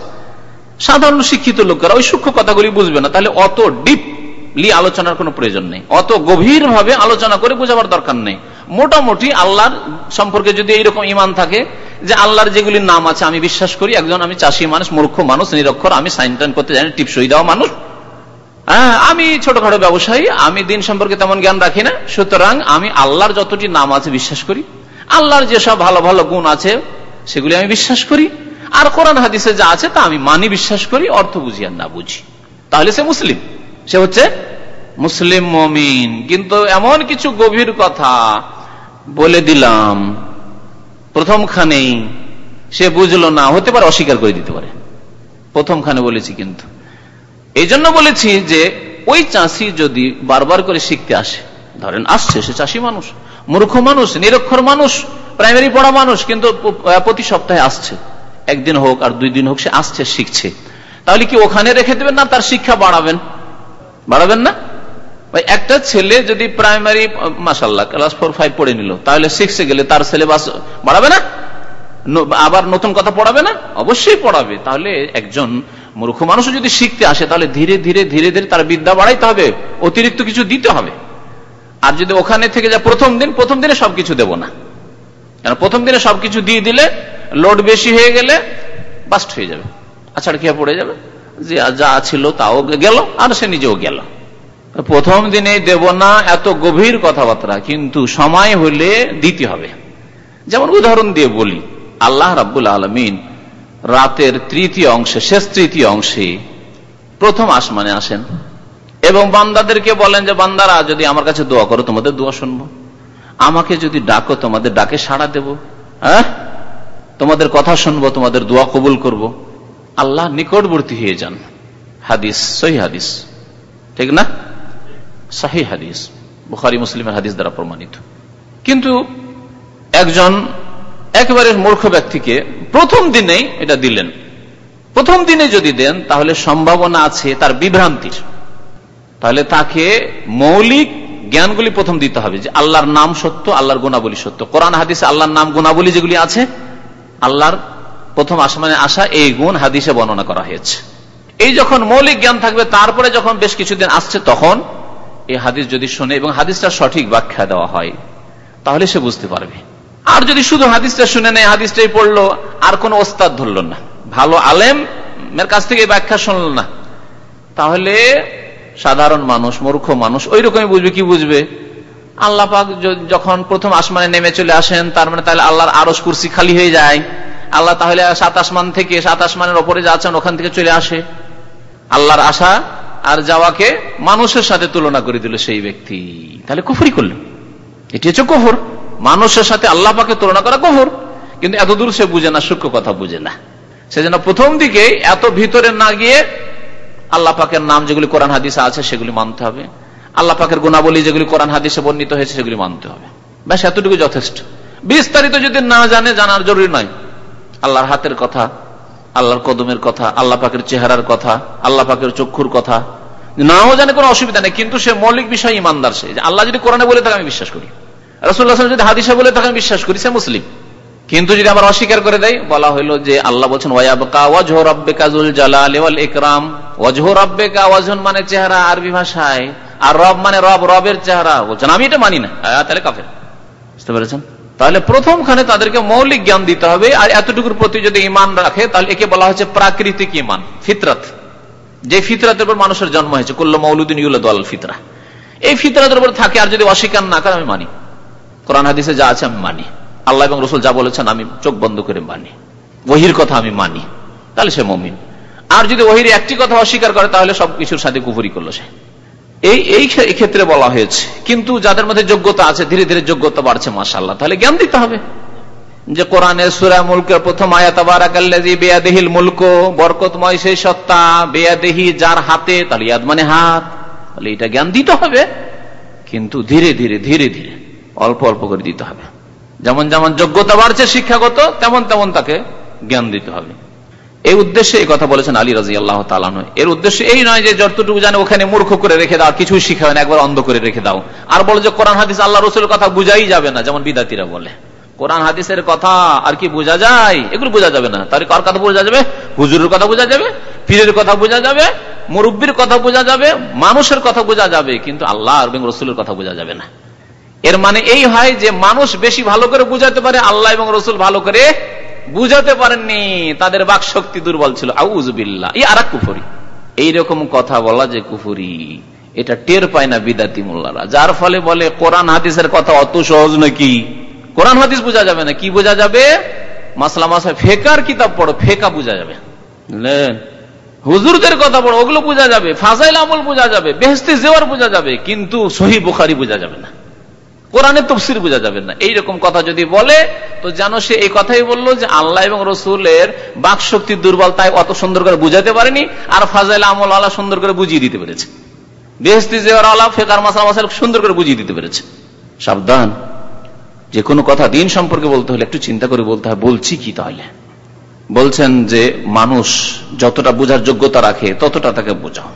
[SPEAKER 2] সাধারণ শিক্ষিত লোকেরা ওই সূক্ষ্ম কথাগুলি বুঝবে না। তাহলে অত ডিপলি আলোচনার কোনো প্রয়োজন নেই। অত গভীর ভাবে আলোচনা করে বোঝাবার দরকার নেই। মোটামুটি আল্লাহর সম্পর্কে যদি এইরকম ইমান থাকে যে আল্লাহর যেগুলির নাম আছে, আমি বিশ্বাস করি একজন আমি চাষি মানুষ, মূর্খ মানুষ, নিরক্ষর, আমি সাইন টাইন করতে জানি, টিপসই দেওয়া মানুষ। হ্যাঁ আমি ছোটখাটো ব্যবসায়ী, আমি দিন সম্পর্কে তেমন জ্ঞান রাখি না। সুতরাং আমি আল্লাহর যতটি নাম আছে বিশ্বাস করি। আল্লাহর যেসব ভালো ভালো গুণ আছে, সেগুলি আমি বিশ্বাস করি। আর কোরআন হাদিসে যা আছে তা আমি মানি বিশ্বাস করি, অর্থ বুঝি আর না বুঝি। তাহলে সে মুসলিম। সে হচ্ছে মুসলিম মমিন। কিন্তু এমন কিছু গভীর কথা বলে দিলাম। প্রথম প্রথমখানেই সে বুঝলো না, হতে পারে অস্বীকার করে দিতে পারে। প্রথমখানে বলেছি কিন্তু। এই জন্য বলেছি যে, ওই চাষি যদি বারবার করে শিখতে আসে, ধরেন আসছে সে চাষি মানুষ, মূর্খ মানুষ, নিরক্ষর মানুষ প্রাইমারি পড়া মানুষ, কিন্তু প্রতি সপ্তাহে আসছে। একদিন হোক আর দুই দিন হোক সে আসছে, শিখছে। তাহলে কি ওখানে রেখে দেবেন না তার শিক্ষা বাড়াবেন? বাড়াবেন না? একটা ছেলে যদি প্রাইমারি মাসাল্লাহ ক্লাস ফোর ফাইভ পড়ে নিল, তাহলে সিক্সে গেলে তার সিলেবাস বাড়াবে না? আবার নতুন কথা পড়াবে না? অবশ্যই পড়াবে। তাহলে একজন মূর্খ মানুষ যদি শিখতে আসে, তাহলে ধীরে ধীরে ধীরে ধীরে তার বিদ্যা বাড়াইতে হবে, অতিরিক্ত কিছু দিতে হবে। আর যদি ওখানে থেকে যা প্রথম দিন, প্রথম দিনে সবকিছু দেব না। কেন, প্রথম দিনে সবকিছু দিয়ে দিলে লোড বেশি হয়ে গেলে বাস্ট হয়ে যাবে। আছাড় খেয়ে পড়ে যাবে। যে যা ছিল তাও গেল, আর সে নিজেও গেল। প্রথম দিনে দেব না এত গভীর কথাবার্তা, কিন্তু সময় হলে দিতে হবে। যেমন উদাহরণ দিয়ে বলি, আল্লাহ রাবুল আলমিন রাতের তৃতীয় অংশে, শেষ তৃতীয় অংশে প্রথম আসমানে আসেন এবং বান্দাদেরকে বলেন যে, বান্দারা, যদি আমার কাছে দোয়া করো, তোমাদের দোয়া শুনব। আমাকে যদি ডাকো, তোমাদের ডাকে সাড়া দেব। হ্যাঁ? তোমাদের কথা শুনব, তোমাদের দোয়া কবুল করব। আল্লাহ নিকটবর্তী হয়ে যান। হাদিস, সহি হাদিস। ঠিক না? সাহি হাদিস, বুখারি, মুসলিমের হাদিস দ্বারা প্রমাণিত। কিন্তু একজন একেবারে মূর্খ ব্যক্তিকে প্রথম দিনেই এটা দিলেন। প্রথম দিনে যদি দেন, তাহলে সম্ভাবনা আছে তার বিভ্রান্তির। তাহলে তাকে মৌলিক জ্ঞানগুলি প্রথম দিতে হবে যে আল্লাহর নাম সত্য, আল্লাহর গুণাবলী সত্য। কোরআন, হাদিসে আল্লাহর নাম, গুণাবলী যেগুলি আছে, আল্লাহর প্রথম আসমানে আসা এই গুণ হাদিসে বর্ণনা করা হয়েছে। এই যখন মৌলিক জ্ঞান থাকবে, তারপরে যখন বেশ কিছুদিন আসছে, তখন এই হাদিস যদি শোনে এবং হাদিসটা সঠিক ব্যাখ্যা দেওয়া হয়, তাহলে সে বুঝতে পারবে। আর যদি শুধু হাদিসটা শুনে নেয়, হাদিসটাই পড়ল, আর কোন ওস্তাদ ধরল না। ভালো আলেম এর কাছ থেকে ব্যাখ্যা শুনল না। তাহলে সাধারণ মানুষ, মূর্খ মানুষ ওই রকমই বুঝবে, কি বুঝবে? আল্লাহ পাক যখন প্রথম আসমানে নেমে চলে আসেন, তার মানে তাহলে আল্লাহর আরস কুর্সি খালি হয়ে যায়। আল্লাহ তাহলে সাত আসমান থেকে সাত আসমানের ওপরে যাচ্ছেন, ওখান থেকে চলে আসে। আল্লাহর আশা আর যাওয়াকে মানুষের সাথে তুলনা করে দিল সেই ব্যক্তি। তাহলে কুফরি করল এটি হচ্ছে কফর। মানুষের সাথে আল্লাহ পাকে তুলনা করা কফর। কিন্তু এত দূর সে বুঝে না, সূক্ষ্ম কথা বুঝে না। সেজন্য প্রথম দিকে এত ভিতরে না গিয়ে আল্লাহ পাকের নাম যেগুলি কোরআন হাদিসে আছে সেগুলি মানতে হবে। আল্লাহ পাকের গুণাবলী যেগুলি কোরআন হাদিসে বর্ণিত হয়েছে সেগুলি মানতে হবে। ব্যাস, এতটুকু যথেষ্ট। বিস্তারিত যদি না জানে, জানার জরুরি নয়। আল্লাহর হাতের কথা, আল্লাহর কদমের কথা, আল্লাহ পাকের চেহারার কথা, আল্লাহ পাকের চক্ষুর কথা নাও জানে কোনো অসুবিধা নেই, কিন্তু সে মৌলিক বিষয় ইমানদার সে। আল্লাহ যদি কোরআনে বলে থাকে আমি বিশ্বাস করি। রসুল্লাহ যদি হাদিসা বলে থাকে আমি বিশ্বাস করি, সে মুসলিম। কিন্তু যদি আমার অস্বীকার করে দেয়, বলা হইল যে আল্লাহ বলছেন ইকরাম। মানে চেহারা আরবি ভাষায়, আর রব মানে রব, রবের চেহারা। বলছেন, আমি এটা মানি না। তাহলে কাফের। বুঝতে পেরেছেন? তাহলে প্রথমখানে তাদেরকে মৌলিক জ্ঞান দিতে হবে, আর এতটুকুর প্রতি যদি ইমান রাখে, তাহলে একে বলা হচ্ছে প্রাকৃতিক ইমান ফিতরত। যে ফিতরাতের উপর মানুষের জন্ম হয়েছে, কুল্ল মৌলুদ্দিন ইউল দল ফিতরা। এই ফিতরাতের উপর থাকে, আর যদি অস্বীকার না করে, আমি মানি। কোরআন হাদিসে যা আছে, আমি মানি। আল্লাহ এবং রসুল যা বলেছেন, আমি চোখ বন্ধ করে মানি। ওহির কথা আমি মানি। তাহলে সে মমিন। আর যদি ওহির একটি কথা অস্বীকার করে, তাহলে সবকিছুর সাথে কুফুরি করল সে। এই এই ক্ষেত্রে বলা হয়েছে। কিন্তু যাদের মধ্যে যোগ্যতা আছে, ধীরে ধীরে যোগ্যতা বাড়ছে মাসাল্লাহ তাহলে জ্ঞান দিতে হবে। যে কোরআনের সুরা মুলকের প্রথম আয়াতাবারাকাল্লাজি বেয়াদেহিল মুলক, বরকতময় সেই সত্তা, বেয়াদেহি যার হাতে তাহলে ইয়াদ মানে হাত। তাহলে এটা জ্ঞান দিতে হবে, কিন্তু ধীরে ধীরে ধীরে ধীরে, অল্প অল্প করে দিতে হবে। যেমন যেমন যোগ্যতা বাড়ছে শিক্ষাগত, তেমন তেমন তাকে জ্ঞান দিতে হবে। এই উদ্দেশ্যে এই কথা বলেছেন আলী রাজি আল্লাহ তালানো এর উদ্দেশ্য এই নয় যে যতটুকু জানে ওখানে মূর্খ করে রেখে দাও কিছুই শিখাবে না, একবার অন্ধ করে রেখে দাও। আর বলে যে কোরআন, হাদিস, আল্লাহ, রসুলের কথা বুঝাই যাবে না, যেমন বিদাতিরা বলে। কোরআন হাদিসের কথা আর কি বোঝা যায়? এগুলো বোঝা যাবে না। তার কার কথা বোঝা যাবে? হুজুরের কথা বোঝা যাবে, পীরের কথা বোঝা যাবে, মুরব্বীর কথা বোঝা যাবে, মানুষের কথা বোঝা যাবে, কিন্তু আল্লাহ এবং রসুলের কথা বোঝা যাবে না। এর মানে এই হয় যে মানুষ বেশি ভালো করে বুঝাতে পারে, আল্লাহ এবং রসুল ভালো করে বুঝাতে পারেননি, তাদের বাক শক্তি দুর্বল ছিল। আউজবিল্লা এই আর কুফুরি। এইরকম কথা বলা যে কুফুরি। এটা টের পায় না বিদাতি মোল্লারা। যার ফলে বলে, কোরআন হাদিসের কথা অত সহজ নাকি? কোরআন হাদিস বোঝা যাবে না কি বোঝা যাবে? মাসলা মাসা ফেকার কিতাব পড়ো ফেকা বোঝা যাবে। হুজুরদের কথা পড়ো ওগুলো বোঝা যাবে ফাজাইল আমল বোঝা যাবে বেহস্তি জেওয়ার বোঝা যাবে কিন্তু সহি বুখারি বোঝা যাবে না। কোরআনের তফসির বোঝা যাবে না। এইরকম কথা যদি বলে তো যেন সে এই কথাই বলল যে আল্লাহ এবং রসুলের বাক শক্তি দুর্বল তাই অত সুন্দর করে বুঝাতে পারেনি আর ফাজাইল আমল আল্লাহ সুন্দর করে বুঝিয়ে দিতে পেরেছে। বেহস্তি জেওয়ার আল্লাহ ফেকার মাসাল মাসাল সুন্দর করে বুঝিয়ে দিতে পেরেছে। সাবধান। যে কোনো কথা দিন সম্পর্কে বলতে হলে একটু চিন্তা করে বলতে হয়, বলছি কি তাহলে? বলছেন যে মানুষ যতটা বোঝার যোগ্যতা রাখে, ততটা তাকে বোঝাও।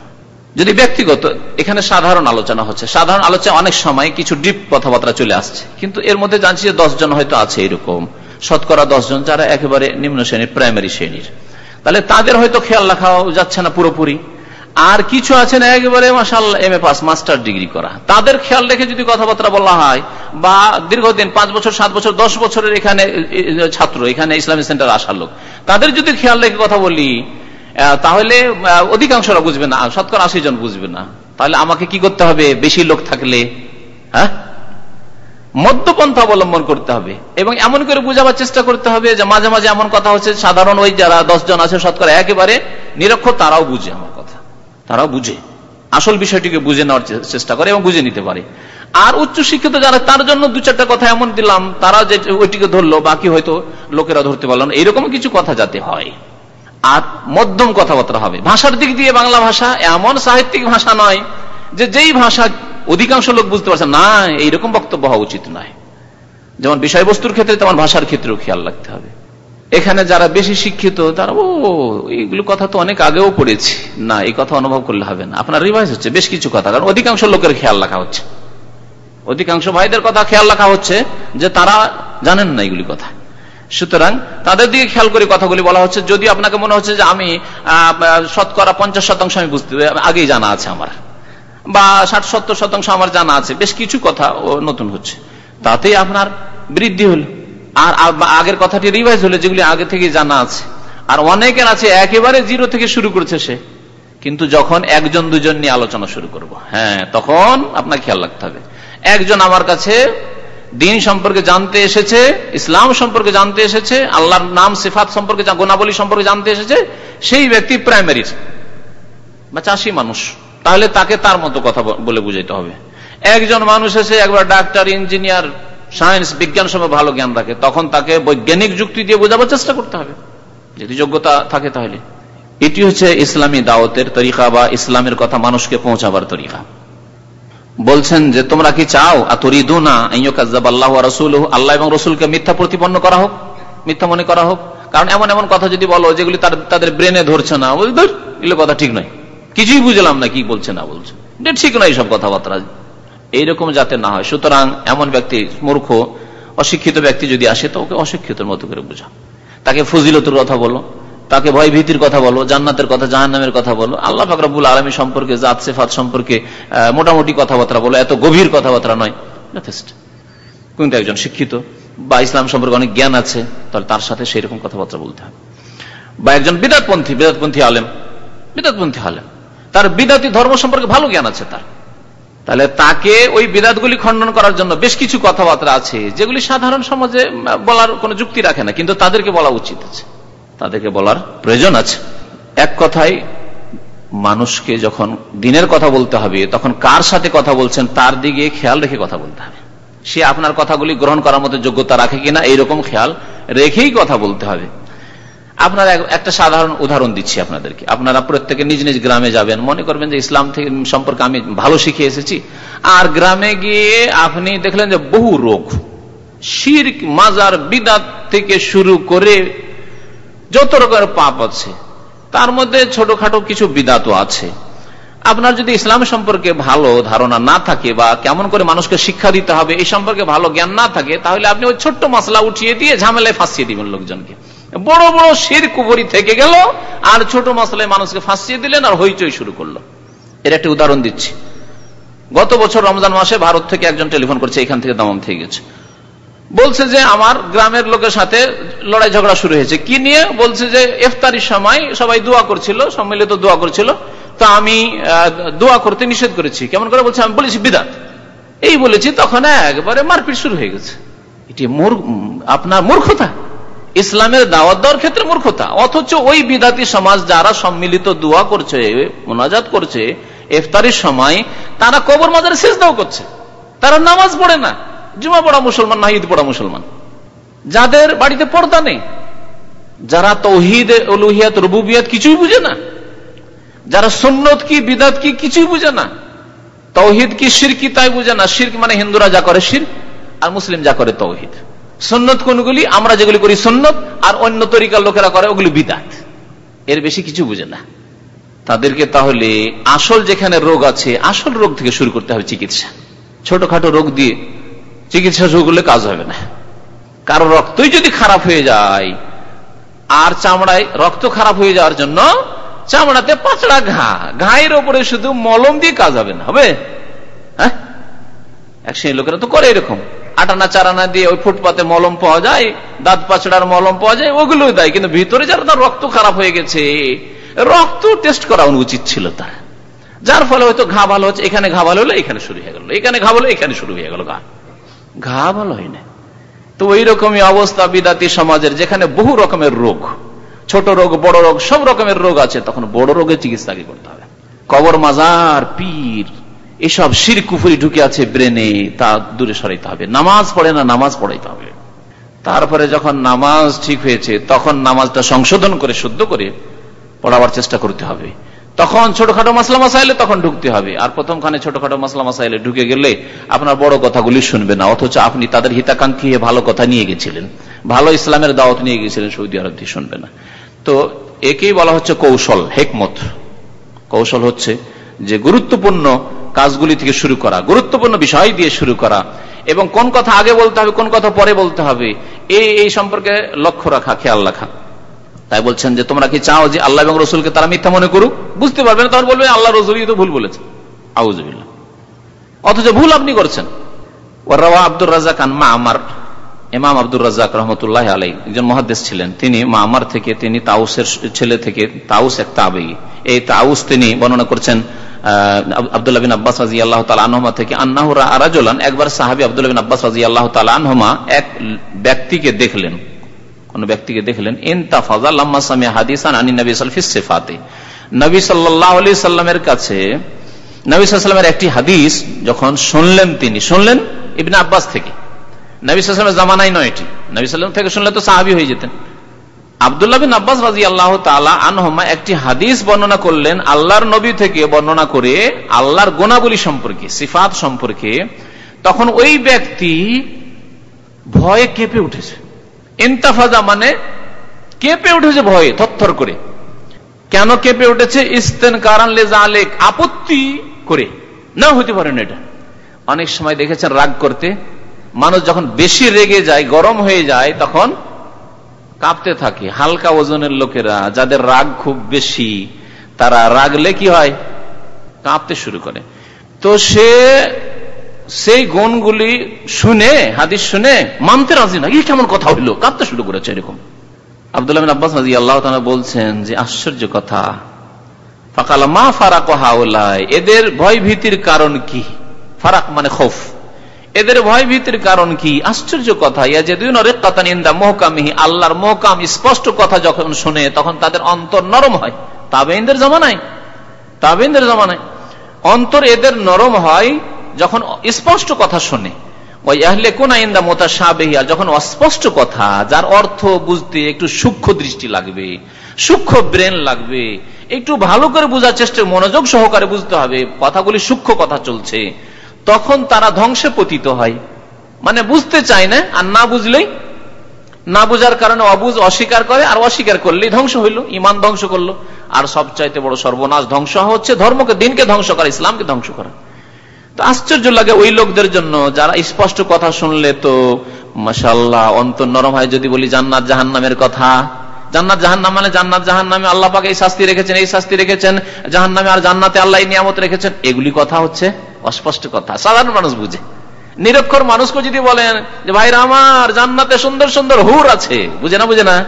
[SPEAKER 2] যদি ব্যক্তিগত, এখানে সাধারণ আলোচনা হচ্ছে। সাধারণ আলোচনা অনেক সময় কিছু ডিপ কথাবার্তা চলে আসছে। কিন্তু এর মধ্যে জানছি যে দশজন হয়তো আছে এরকম। শতকরা দশজন যারা একেবারে নিম্ন শ্রেণির প্রাইমারি শ্রেণির। তাহলে তাদের হয়তো খেয়াল রাখা যাচ্ছে না পুরোপুরি। আর কিছু আছেন একেবারে মাসাল M A pass master degree করা। তাদের খেয়াল রেখে যদি কথাবার্তা বলা হয়, বা দীর্ঘদিন পাঁচ বছর, সাত বছর, দশ বছরের এখানে ছাত্র, এখানে ইসলামী সেন্টার আসার লোক। তাদের যদি খেয়াল রেখে কথা বলি তাহলে অধিকাংশরা বুঝবে না, শতকরা আশি জন বুঝবে না। তাহলে আমাকে কি করতে হবে? বেশি লোক থাকলে হ্যাঁ? মধ্যপন্থা অবলম্বন করতে হবে। এবং এমন করে বুঝাবার চেষ্টা করতে হবে যে মাঝে মাঝে এমন কথা হচ্ছে, সাধারণ ওই যারা দশজন আছে, শতকরা একেবারে নিরক্ষর তারাও বুঝে আমার। তারাও বুঝে। আসল বিষয়টিকে বুঝে নেওয়ার চেষ্টা করে এবং বুঝে নিতে পারে। আর উচ্চ শিক্ষিত যারা, তার জন্য দু চারটা কথা এমন দিলাম, তারা যে ওইটিকে ধরলো, বাকি হয়তো লোকেরা ধরতে পারল না। এরকম কিছু কথা যাতে হয়। আর মধ্যম কথাবার্তা হবে। ভাষার দিক দিয়ে বাংলা ভাষা এমন সাহিত্যিক ভাষা নয় যে যেই ভাষা অধিকাংশ লোক বুঝতে পারছে, না, এইরকম বক্তব্য হওয়া উচিত নয়। যেমন বিষয়বস্তুর ক্ষেত্রে তেমন ভাষার ক্ষেত্রেও খেয়াল রাখতে হবে। এখানে যারা বেশি শিক্ষিত, তারা, ও, এইগুলো কথা তো অনেক আগেও পড়েছি। না, এই কথা অনুভব করলে হবে না। আপনার রিভাইজ হচ্ছে বেশ কিছু কথা, কারণ অধিকাংশ লোকের খেয়াল রাখা হচ্ছে। অধিকাংশ ভাইদের কথা খেয়াল রাখা হচ্ছে যে তারা জানেন না এগুলি কথা। সুতরাং তাদের দিকে খেয়াল করে কথাগুলি বলা হচ্ছে। যদি আপনাকে মনে হচ্ছে যে আমি শতকরা পঞ্চাশ শতাংশ আমি বুঝতে, আগেই জানা আছে আমার, বা ষাট, সত্তর শতাংশ আমার জানা আছে, বেশ কিছু কথা নতুন হচ্ছে। তাতেই আপনার বৃদ্ধি হলো। আর আগের কথাটি রিভাইজ হলে যেগুলি আগে থেকে জানা আছে। আর অনেকের আছে, একেবারে জিরো থেকে শুরু করেছে সে। কিন্তু যখন একজন, দুজন নিয়ে আলোচনা শুরু করব হ্যাঁ তখন আপনার খেয়াল রাখতে হবে। একজন আমার কাছে দিন সম্পর্কে জানতে এসেছে, ইসলাম সম্পর্কে জানতে এসেছে, আল্লাহর নাম, সিফাত সম্পর্কে গুণাবলী সম্পর্কে জানতে এসেছে, সেই ব্যক্তি প্রাইমারির বা চাষি মানুষ। তাহলে তাকে তার মতো কথা বলে বুঝাইতে হবে। একজন মানুষ এসে একবার ডাক্তার ইঞ্জিনিয়ার সায়েন্স, বিজ্ঞান সময় ভালো জ্ঞান রাখে তখন তাকে বৈজ্ঞানিক যুক্তি দিয়ে বোঝাবার চেষ্টা করতে হবে। যদি যোগ্যতা থাকে তাহলে। এটি হচ্ছে ইসলামী দাওয়াতের তরিকা বা ইসলামের কথা মানুষকে পৌঁছাবার তরিকা। বলছেন যে, তোমরা কি চাও? আতরিদুনা আল্লাহ রসুল আল্লাহ এবং রসুলকে মিথ্যা প্রতিপন্ন করা হোক, মিথ্যা মনে করা হোক। কারণ এমন এমন কথা যদি বলো, যেগুলি তাদের ব্রেনে ধরছে না এগুলো কথা ঠিক নয়। কিছুই বুঝলাম না কি বলছে না বলছে। ঠিক নয় সব কথাবার্তা। এইরকম যাতে না হয়। সুতরাং এমন ব্যক্তি, মূর্খ, অশিক্ষিত ব্যক্তি যদি আসে, তো ওকে অশিক্ষিতের মতো করে বোঝা। তাকে ফজিলতের কথা বলো, তাকে ভয় ভীতির কথা বলো, জান্নাতের কথা, জাহান্নামের কথা বলো, আল্লাহ ফাকরাবুল আলমী সম্পর্কে, জাত, সেফাত সম্পর্কে মোটামুটি কথাবার্তা বলো, এত গভীর কথাবার্তা নয়। যথেষ্ট। কিন্তু একজন শিক্ষিত, বা ইসলাম সম্পর্কে অনেক জ্ঞান আছে, তাহলে তার সাথে সেই রকম কথাবার্তা বলতে হবে। বা একজন বিদাতপন্থী বিদাতপন্থী আলেম বিদাতপন্থী আলেম, তার বিদাতি ধর্ম সম্পর্কে ভালো জ্ঞান আছে তার। তাহলে তাকে ওই বিদাতগুলি খণ্ডন করার জন্য বেশ কিছু কথাবার্তা আছে, যেগুলি সাধারণ সমাজে বলার কোনো যুক্তি রাখে না, কিন্তু তাদেরকে বলা উচিত আছে। তাদেরকে বলার প্রয়োজন আছে। এক কথায়, মানুষকে যখন দিনের কথা বলতে হবে, তখন কার সাথে কথা বলছেন তার দিকে খেয়াল রেখে কথা বলতে হবে। সে আপনার কথাগুলি গ্রহণ করার মতো যোগ্যতা রাখে কিনা, এইরকম খেয়াল রেখেই কথা বলতে হবে। আপনার একটা সাধারণ উদাহরণ দিচ্ছি আপনাদেরকে। আপনারা প্রত্যেকে নিজ নিজ গ্রামে যাবেন। মনে করবেন যে ইসলাম থেকে সম্পর্কে আমি ভালো শিখে এসেছি। আর গ্রামে গিয়ে আপনি দেখলেন যে বহু রোগ। শির মাজার, বিদাত থেকে শুরু করে যত রকমের পাপ আছে, তার মধ্যে ছোটখাটো কিছু বিদাতও আছে। আপনার যদি ইসলাম সম্পর্কে ভালো ধারণা না থাকে বা কেমন করে মানুষকে শিক্ষা দিতে হবে, এই সম্পর্কে ভালো জ্ঞান না থাকে, তাহলে আপনি ওই ছোট্ট মশলা উঠিয়ে দিয়ে ঝামেলায় ফাঁসিয়ে দিবেন লোকজনকে। বড় বড় শির কুবরি থেকে গেল, আর ছোট মশলায় মানুষকে ফাঁসিয়ে দিলেন আর হইচই শুরু করল। এর একটা উদাহরণ দিচ্ছি। গত বছর রমজান মাসে ভারত থেকে একজন টেলিফোন করছে, এখান থেকে দামাম থেকে গেছে। বলছে যে, আমার গ্রামের লোকের সাথে লড়াই ঝগড়া শুরু হয়েছে। কি নিয়ে? বলছে যে, ইফতারির সময় সবাই দোয়া করছিল, সম্মিলিত দোয়া করছিল। তো আমি দোয়া করতে নিষেধ করেছি। কেমন করে? বলছে, আমি বলেছি, বিদাত। এই বলেছি, তখন একবারে মারপিট শুরু হয়ে গেছে। এটি আপনার মূর্খতা। ইসলামের দাওয়াত দেওয়ার ক্ষেত্রে মূর্খতা। অথচ ওই বিদাতি সমাজ যারা সম্মিলিত দোয়া করছে, মোনাজাত করছে, ইফতারির সময়, তারা কবর মাজারে শেষ দাও করছে। তারা নামাজ পড়ে না। জুমা পড়া মুসলমান না, ঈদ পড়া মুসলমান। যাদের বাড়িতে পর্দা নেই, যারা তৌহিদ অলুহিয়াত রুবুবিয়াত কিছুই বুঝে না। যারা সুন্নত কি, বিদাত কি, কিছুই বুঝে না। তৌহিদ কি, শির কি, তাই বুঝে না। শির মানে হিন্দুরা যা করে শির, আর মুসলিম যা করে তৌহিদ। সন্ন্যত কোনগুলি? আমরা যেগুলি করি সন্ন্যত আর অন্য তরিকার লোকেরা করে ওগুলি বিদাত। এর বেশি কিছু বুঝে না। তাদেরকে তাহলে আসল যেখানে রোগ আছে, আসল রোগ থেকে শুরু করতে হবে চিকিৎসা। ছোটখাটো রোগ দিয়ে চিকিৎসা শুরু করলে কাজ হবে না। কারও রক্তই যদি খারাপ হয়ে যায়, আর চামড়ায় রক্ত খারাপ হয়ে যাওয়ার জন্য চামড়াতে পাঁচড়া ঘা। ঘায়ের ওপরে শুধু মলম দিয়ে কাজ হবে না, হবে? হ্যাঁ? এক লোকেরা তো করে এরকম। আটানা চারানা দিয়ে ওই ফুটপাতে মলম পাওয়া যায়, দাঁত পাচড়ার মলম পাওয়া যায় ওগুলো দেয়। কিন্তু ভিতরে যারা তার রক্ত খারাপ হয়ে গেছে, রক্ত টেস্ট করা উচিত ছিল তার। যার ফলে হয়তো ঘা ভালো হচ্ছে, এখানে ঘা ভালো হলো, এখানে শুরু হয়ে গেল। এখানে ঘা ভালো, এখানে শুরু হয়ে গেল ঘা। ঘা ভালো হয় না তো ওই রকমই অবস্থা বিদাতি সমাজের, যেখানে বহু রকমের রোগ, ছোট রোগ, বড় রোগ, সব রকমের রোগ আছে, তখন বড় রোগের চিকিৎসা আগে করতে হবে। কবর মাজার, পীর এসব শির কুফুরি ঢুকে আছে ব্রেনে, তা দূরে সরাইতে হবে। নামাজ পড়ে না নামাজ পড়াইতে হবে। তারপরে যখন নামাজ ঠিক হয়েছে, তখন নামাজটা সংশোধন করে, শুদ্ধ করে পড়াবার চেষ্টা করতে হবে। তখন ছোটখাটো মাসলা মাসাইলে তখন ঢুকতে হবে। আর প্রথমখানে ছোটখাটো মাসলা মাসাইলে ঢুকে গেলে আপনার বড় কথাগুলি শুনবে না। অথচ আপনি তাদের হিতাকাঙ্ক্ষী ভালো কথা নিয়ে গেছিলেন। ভালো ইসলামের দাওয়াত নিয়ে গেছিলেন, সৌদি আরব দিয়ে শুনবে না। তো একেই বলা হচ্ছে কৌশল, হেকমত। কৌশল হচ্ছে যে গুরুত্বপূর্ণ কাজগুলি থেকে শুরু করা, গুরুত্বপূর্ণ বিষয় দিয়ে শুরু করা, এবং কোন কথা আগে বলতে হবে, কোন কথা পরে বলতে হবে, এই এই সম্পর্কে লক্ষ্য রাখা, খেয়াল রাখা। তাই বলছেন যে, তোমরা কি চাও যে আল্লাহ এবং রসুলকে তারা মিথ্যা মনে করুক? বুঝতে পারবে না, তখন বলবে, আল্লাহ রসুলই তো ভুল বলেছে। আউজবিল্লা অথচ ভুল আপনি করছেন। ওরাওয়া আব্দুর রাজাক মা আমার ইমাম আব্দুর রাজাক রহমতুল্লাহ আলাই একজন মহাদেশ ছিলেন। তিনি মা আমার থেকে, তিনি তাউসের ছেলে থেকে তাউস এক তাবেই এই তাউস তিনি বর্ণনা করছেন আবদুল্লাহ বিন আব্বাস রাজি আল্লাহ তালহমা থেকে, আন্নাহরা আরাজলান, একবার সাহাবি আবদুল্লাহ বিন আব্বাস রাজি আল্লাহ তালহমা এক ব্যক্তিকে দেখলেন। কোন ব্যক্তিকে দেখলেন ইনতাফাজা লাম্মা সামি হাদিসান আনি নবী সালফিস সেফাতে। নবী সাল্লাহ আলি সাল্লামের কাছে, নবী সাল্লামের একটি হাদিস যখন শুনলেন তিনি, শুনলেন ইবিন আব্বাস থেকে। নবী সাল্লামের জামানাই নয় এটি নবী সাল্লাম থেকে শুনলে তো সাহাবি হয়ে যেতেন। আবদুল্লাহ বিন আব্বাস রাজি আল্লাহ তালা আনহমা একটি হাদিস বর্ণনা করলেন আল্লাহর নবী থেকে বর্ণনা করে আল্লাহর গোনাবলী সম্পর্কে, সিফাত সম্পর্কে। তখন ওই ব্যক্তি ভয়ে কেঁপে উঠেছে। ইন্তাফাজা মানে কেঁপে উঠেছে ভয়ে, থরথর করে। কেন কেঁপে উঠেছে? ইস্তেন কারণ লেজা আপত্তি করে। না হতে পারেন এটা। অনেক সময় দেখেছেন রাগ করতে। মানুষ যখন বেশি রেগে যায়, গরম হয়ে যায়, তখন কাঁপতে থাকে। হালকা ওজনের লোকেরা, যাদের রাগ খুব বেশি, তারা রাগলে কি হয়? কাঁপতে শুরু করে। তো সে সেই গুণগুলি শুনে, হাদিস শুনে মানতে রাজি না। এই কেমন কথা হইল? কাঁপতে শুরু করেছে এরকম। আবদুল্লাহ আব্বাস নাজি আল্লাহ বলছেন যে, আশ্চর্য কথা। ফাকালা মা ফারাক হাওলায় এদের ভয় ভীতির কারণ কি? ফারাক মানে খোফ। এদের ভয় ভীতির কারণ কি? আশ্চর্য কথা। ইয়া যে দুই রেকাতানিন্দা মোহকামিহি। আল্লাহর মোহকাম স্পষ্ট কথা যখন শুনে, তখন তাদের অন্তর নরম হয়। তাবেইনদের জমানায়। তাবেইনদের জমানায়। অন্তর এদের নরম হয় যখন স্পষ্ট কথা শুনে। ওই কোন আইন্দা মোতা সাবেহিয়া যখন অস্পষ্ট কথা, যার অর্থ বুঝতে একটু সূক্ষ্ম দৃষ্টি লাগবে, সূক্ষ্ম ব্রেন লাগবে, একটু ভালো করে বোঝার চেষ্টা, মনোযোগ সহকারে বুঝতে হবে। কথাগুলি সূক্ষ্ম কথা চলছে। তখন তারা ধ্বংসে পতিত হয়। মানে বুঝতে চায় না, আর না বুঝলেই, না বুঝার কারণে অবুজ অস্বীকার করে, আর অস্বীকার করলেই ধ্বংস হইল, ইমান ধ্বংস করল। আর সবচাইতে বড় সর্বনাশ ধ্বংস হচ্ছে ধর্মকে, দিনকে ধ্বংস করা, ইসলামকে ধ্বংস করা। তো আশ্চর্য লাগে ওই লোকদের জন্য, যারা স্পষ্ট কথা শুনলে তো মাসাল্লাহ অন্তর নরম হয় যদি বলি জান্নাত জাহান্নামের কথা। জান্নাত জাহান্নাম মানে জান্নাত জাহান্নামে আল্লাহ পাকে এই শাস্তি রেখেছেন, এই শাস্তি রেখেছেন, জাহান্নামে আর জান্নাতে আল্লাহ নিয়ামত রেখেছেন। এগুলি কথা হচ্ছে অস্পষ্ট কথা, সাধারণ মানুষ বুঝে। নিরক্ষর মানুষকে যদি বলেন যে ভাইরা আমার, জান্নাতে সুন্দর সুন্দর হুর আছে। বুঝে না বুঝে না?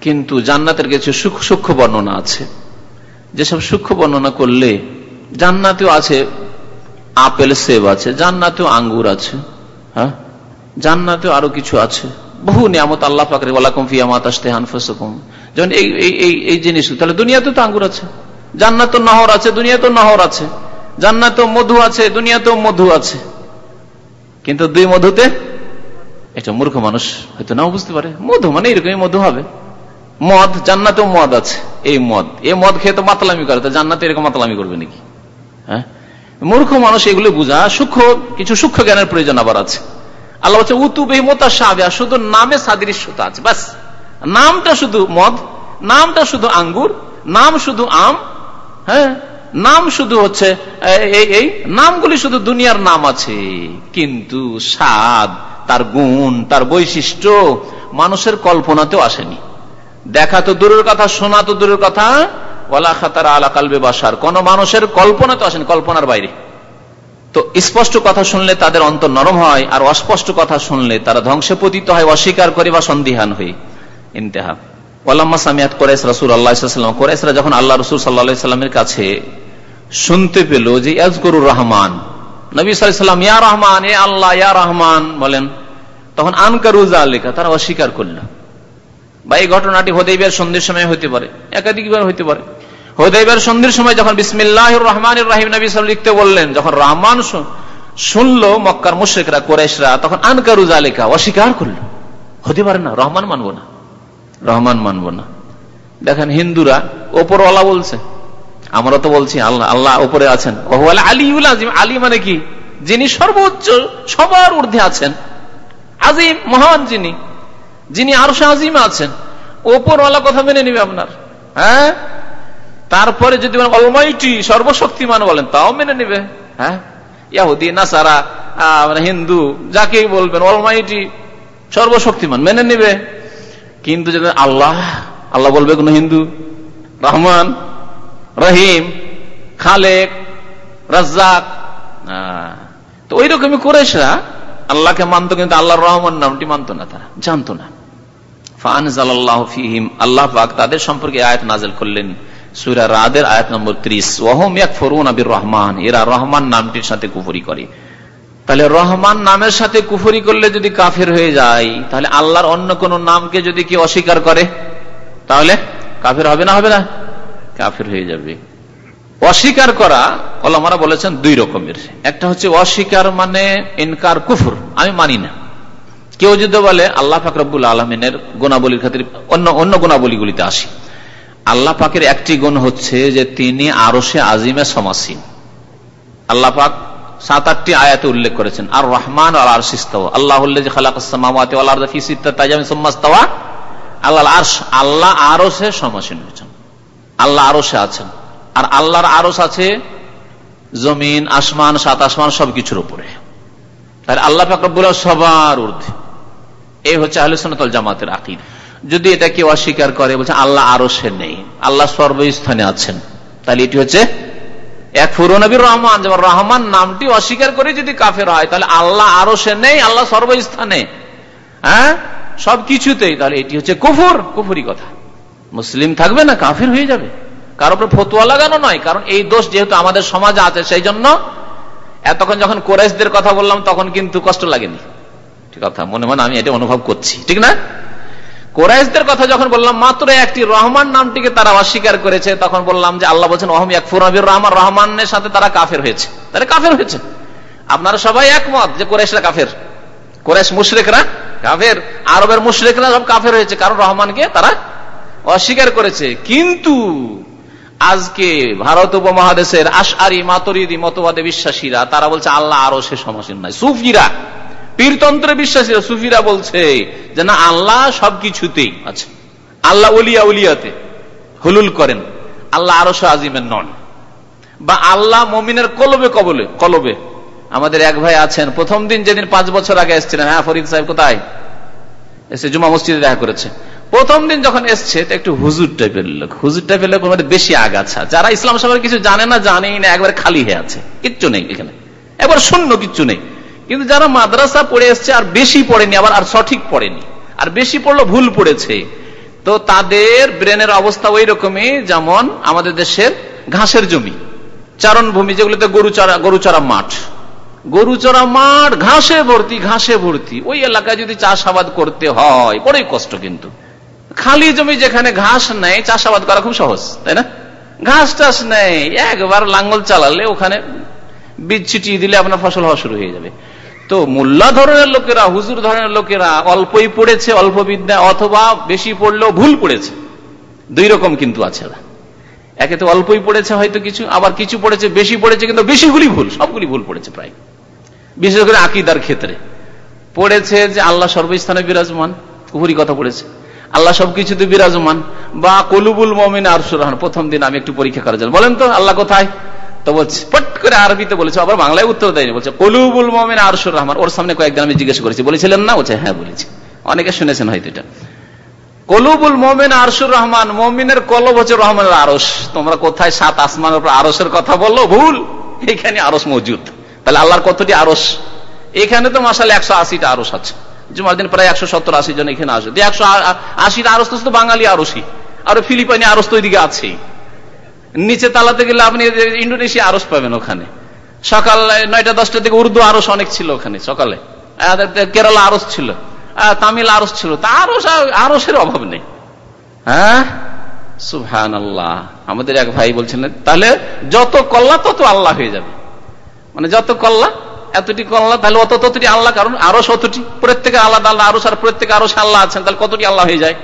[SPEAKER 2] কিন্তু জান্নাতের কিছু সুখ সূক্ষ্ম বর্ণনা আছে। যেসব সূক্ষ্ম বর্ণনা করলে জান্নাতেও আছে, আপেল সেব আছে, জান্নাতেও আঙ্গুর আছে হ্যাঁ? জান্নাতেও আরও কিছু আছে। বহু নিয়ামত আল্লাহ পাকরে ওয়ালাকুম ফিয়ামাত আসতে হানফুম যেমন এই এই এই জিনিস তাহলে দুনিয়াতে তো আঙ্গুর আছে। জান্নাত নহর আছে, দুনিয়াতেও নহর আছে। জান্নাতেও মধু আছে, দুনিয়াতেও মধু আছে। কিন্তু দুই মধুতে এটা মূর্খ মানুষ হয়তো নাও বুঝতে পারে। মধু মানে এরকমই মধু হবে। মদ, জান্নাতেও মদ আছে। এই মদ এই মদ খেয়ে তো মাতলামি করে, তো জান্নাতে এরকম মাতলামি করবে নাকি? হ্যাঁ? মূর্খ মানুষ এগুলো বুঝা, সূক্ষ্ম, কিছু সূক্ষ্ম জ্ঞানের প্রয়োজন আবার আছে। আল্লাহ বলছে উতু বেহমতা সাবিয়া শুধু নামে সাদৃশ্যতা আছে বাস নামটা শুধু মদ, নামটা শুধু আঙ্গুর, নাম শুধু আম হ্যাঁ? নাম শুধু হচ্ছে, এই নামগুলি শুধু দুনিয়ার নাম আছে। কিন্তু স্বাদ, তার গুণ, তার বৈশিষ্ট্য মানুষের কল্পনাতেও আসেনি। দেখা তো দূরের কথা, শোনা তো দূরের কথা। কোন মানুষের কল্পনা তো আসেনি, কল্পনার বাইরে। তো স্পষ্ট কথা শুনলে তাদের অন্তর নরম হয়, আর অস্পষ্ট কথা শুনলে তারা ধ্বংসে পতিত হয়, অস্বীকার করে বা সন্দিহান হয়ে। ইন্তেহা। ওলাম্মা সামিয়াত কোরেস রসুল আল্লাহাম কোরেসরা যখন আল্লাহ রসুল সাল্লা সাল্লামের কাছে শুনতে পেল যে ইয়াজগরুর রহমান। নবী সাল্লাম, ইয়া রহমান এ আল্লাহ, ইয়া রহমান বলেন। তখন আনকারুজা লেখা তারা অস্বীকার করল। বা এই ঘটনাটি হোদেবের সন্ধির সময় হইতে পারে, একাধিকবার হইতে পারে। হোদেবের সন্ধির সময় যখন বিসমিল্লাহ রহমান রাহিম নবী সাল লিখতে বললেন, যখন রহমান শুনলো মক্কার মুশ্রিকরা কোরেশরা তখন আনকারুজা লেখা অস্বীকার করল। হতে পারে না, রহমান মানব না, রহমান মানব না। দেখেন হিন্দুরা, ওপরওয়ালা বলছে আমরা তো বলছি, আল্লাহ আল্লাহ উপরে আছেন। আলিউল আজিম আলী মানে কি? যিনি সর্বোচ্চ, সবার ঊর্ধ্বে আছেন। আজিম, মহান যিনি। যিনি আরও আজিমে আছেন। ওপরওয়ালা কথা মেনে নিবে আপনার। হ্যাঁ? তারপরে যদি অলমাইটি, সর্বশক্তিমান বলেন, তাও মেনে নিবে। হ্যাঁ? ইয়াহুদি, নাসারা হিন্দু, যাকেই বলবেন, অলমাইটি, সর্বশক্তিমান, মেনে নিবে। কিন্তু যদি আল্লাহ আল্লাহ বলবে কোন হিন্দু? রহমান? রহিম, খালেক, রাজ্জাক তো ওই রকমই করেছে আল্লাহকে মানত কিন্তু আল্লাহ রহমান নামটি মানত না তারা, জানতো না। আয়াত নম্বর ত্রিশ ওহম এক ফরুন আবির রহমান এরা রহমান নামটির সাথে কুফরি করে। তাহলে রহমান নামের সাথে কুফরি করলে যদি কাফের হয়ে যায়, তাহলে আল্লাহর অন্য কোন নামকে যদি কেউ অস্বীকার করে, তাহলে কাফের হবে না হবে না? কাফের হয়ে যাবে। অস্বীকার করা ওলামারা বলেছেন দুই রকমের। একটা হচ্ছে অস্বীকার মানে ইনকার, কুফুর। আমি মানি না। কেউ যদি বলে, আল্লাহ ফাকরবুল আলমিনের গুণাবলীর খাতির অন্য অন্য গুণাবলীগুলিতে আসি। আল্লাহ পাকের একটি গুণ হচ্ছে যে তিনি আরও সে আজিমে সমাসীন। আল্লাহ পাক সাত, আটটি আয়াতে উল্লেখ করেছেন আর রহমান আল আল্লাহ আল্লাহ আল্লাহ আরও সে সমাসীন হয়েছেন। আল্লাহ আরও সে আছেন। আর আল্লাহর আরস আছে জমিন, আসমান, সাত আসমান সবকিছুর উপরে। তাহলে আল্লাহ ফাকরবুল সবার ঊর্ধ্বে। এই হচ্ছে আহলুসনাতল জামাতের আকিদ। যদি এটা কেউ অস্বীকার করে, বলছে আল্লাহ আরও সে নেই, আল্লাহ সর্বস্থানে আছেন, তাহলে এটি হচ্ছে এক ফুরনবীর রহমান। যেমন রহমান নামটি অস্বীকার করে যদি কাফের হয়, তাহলে আল্লাহ আরও সে নেই, আল্লাহ সর্বস্থানে। হ্যাঁ? সবকিছুতেই, তাহলে এটি হচ্ছে কুফুর, কুফুরি কথা। মুসলিম থাকবে না, কাফির হয়ে যাবে। কারও উপরে ফতুয়া লাগানো নয়, কারণ এই দোষ যেহেতু আমাদের সমাজে আছে, সেই জন্য এতক্ষণ যখন কোরাইশদের কথা বললাম, তখন কিন্তু কষ্ট লাগেনি। ঠিক কথা, মনে মনে আমি এটা অনুভব করছি, ঠিক না? কোরাইশদের কথা যখন বললাম, মাত্র একটি রহমান নামটিকে তারা অস্বীকার করেছে, তখন বললাম যে আল্লাহ বলছেন অহম একফুর রহমান রহমানের সাথে তারা কাফের হয়েছে। তারা কাফের হয়েছে। আপনারা সবাই একমত যে কোরেশরা কাফের। কোরেশ মুশরেকরা কাফের, আরবের মুশরেকরা সব কাফের হয়েছে, কারণ রহমানকে তারা অস্বীকার করেছে। কিন্তু আজকে ভারত উপমহাদেশের আশারি মাতরিদি মতবাদে বিশ্বাসীরা, তারা বলছে, আল্লাহ আরও সে সমাসীন নাই সুফিরা, পীরতন্ত্রে বিশ্বাসীরা, সুফিরা বলছে যে, না, আল্লাহ সবকিছুতেই আছে। আল্লাহ উলিয়া উলিয়াতে হুলুল করেন। আল্লাহ আরও আজিমের নন। বা আল্লাহ মমিনের কলবে কবলে কলবে। আমাদের এক ভাই আছেন, প্রথম দিন যেদিন পাঁচ বছর আগে এসেছিলেন হ্যাঁ ফরিদ সাহেব কোথায়? এসে জুমা মসজিদে দেখা করেছে। প্রথম দিন যখন এসছে একটু হুজুর টাইপের লোক। হুজুর টাইপের লোক আমাদের বেশি আগাছা। যারা ইসলাম সবার কিছু জানে না, জানেই না, একবার খালি হয়ে আছে। কিচ্ছু নেই এখানে। একবার শূন্য কিচ্ছু নেই। কিন্তু যারা মাদ্রাসা পড়ে এসছে, আর বেশি পড়েনি, আবার আর সঠিক পড়েনি, আর বেশি পড়ল ভুল পড়েছে, তো তাদের ব্রেনের অবস্থা ওই রকমই যেমন আমাদের দেশের ঘাসের জমি, চারণ ভূমি, যেগুলোতে গরু চারা গরু চারা মাঠ। গরু চড়া মাঠ, ঘাসে ভর্তি ঘাসে ভর্তি। ওই এলাকায় যদি চাষাবাদ করতে হয়, বড়ই কষ্ট কিন্তু। খালি জমি যেখানে ঘাস নেই, চাষাবাদ করা খুব সহজ, তাই না? ঘাস টাস নেই, একবার লাঙ্গল চালালে ওখানে বীজ ছিটিয়ে দিলে আপনার ফসল হওয়া শুরু হয়ে যাবে। তো মোল্লা ধরনের লোকেরা, হুজুর ধরনের লোকেরা, অল্পই পড়েছে, অল্প বিদ্যা অথবা বেশি পড়লেও ভুল পড়েছে। দুই রকম কিন্তু আছে একে তো অল্পই পড়েছে হয়তো কিছু, আবার কিছু পড়েছে, বেশি পড়েছে, কিন্তু বেশিগুলি ভুল, সবগুলি ভুল পড়েছে প্রায়। বিশেষ করে আকিদার ক্ষেত্রে। পড়েছে যে আল্লাহ সর্বস্থানে বিরাজমান কুহুরি কথা পড়েছে। আল্লাহ সবকিছুতে বিরাজমান। বা কলুবুল মমিন আরশুর রহমান, প্রথম দিন আমি একটু পরীক্ষা করা যাই বলেন তো, আল্লাহ কোথায়? তো বলছে, পট করে আরবিতে বলেছে, আবার বাংলায় উত্তর দেয়নি। বলছে, কলুবুল মমিন আরশুর রহমান। ওর সামনে কয়েকদিন আমি জিজ্ঞেস করেছি, বলেছিলেন না? বলছে হ্যাঁ বলেছি। অনেকে শুনেছেন হয়তো এটা। কলুবুল মমিন আরশুর রহমান, মমিনের কলব হচ্ছে রহমানের আরস তোমরা কোথায় সাত আসমানের উপর আরসের কথা বলল? ভুল! এখানে আরস মজুদ। তাহলে আল্লাহর কতটি আরস এখানে তো মাসাল একশো আশিটা আরস আছে। জুমার দিন প্রায় একশো সত্তর আশি জন এখানে আসে। একশো আশিটা আরস তো বাঙালি আরসি আর ফিলিপাইনি আরস তো ওইদিকে আছে নিচে তালাতে গেলে আপনি ইন্ডোনেশিয়া আরস পাবেন ওখানে। সকাল নয়টা, দশটার দিকে উর্দু আরস অনেক ছিল ওখানে সকালে। কেরালা আরস ছিল। তামিল আরস ছিল। তা আরস আরসের অভাব নেই। হ্যাঁ? সুহান আল্লাহ আমাদের এক ভাই বলছেন তাহলে যত কল্লা তত আল্লাহ হয়ে যাবে। মানে যত কল্লা, এতটি কল্লা, তাহলে অত ততটি আল্লাহ, কারণ আরও শতটি প্রত্যেকে আলাদা আল্লাহ আরও আর প্রত্যেকে আরও আল্লাহ আছেন, তাহলে কতটি আল্লাহ হয়ে যায়?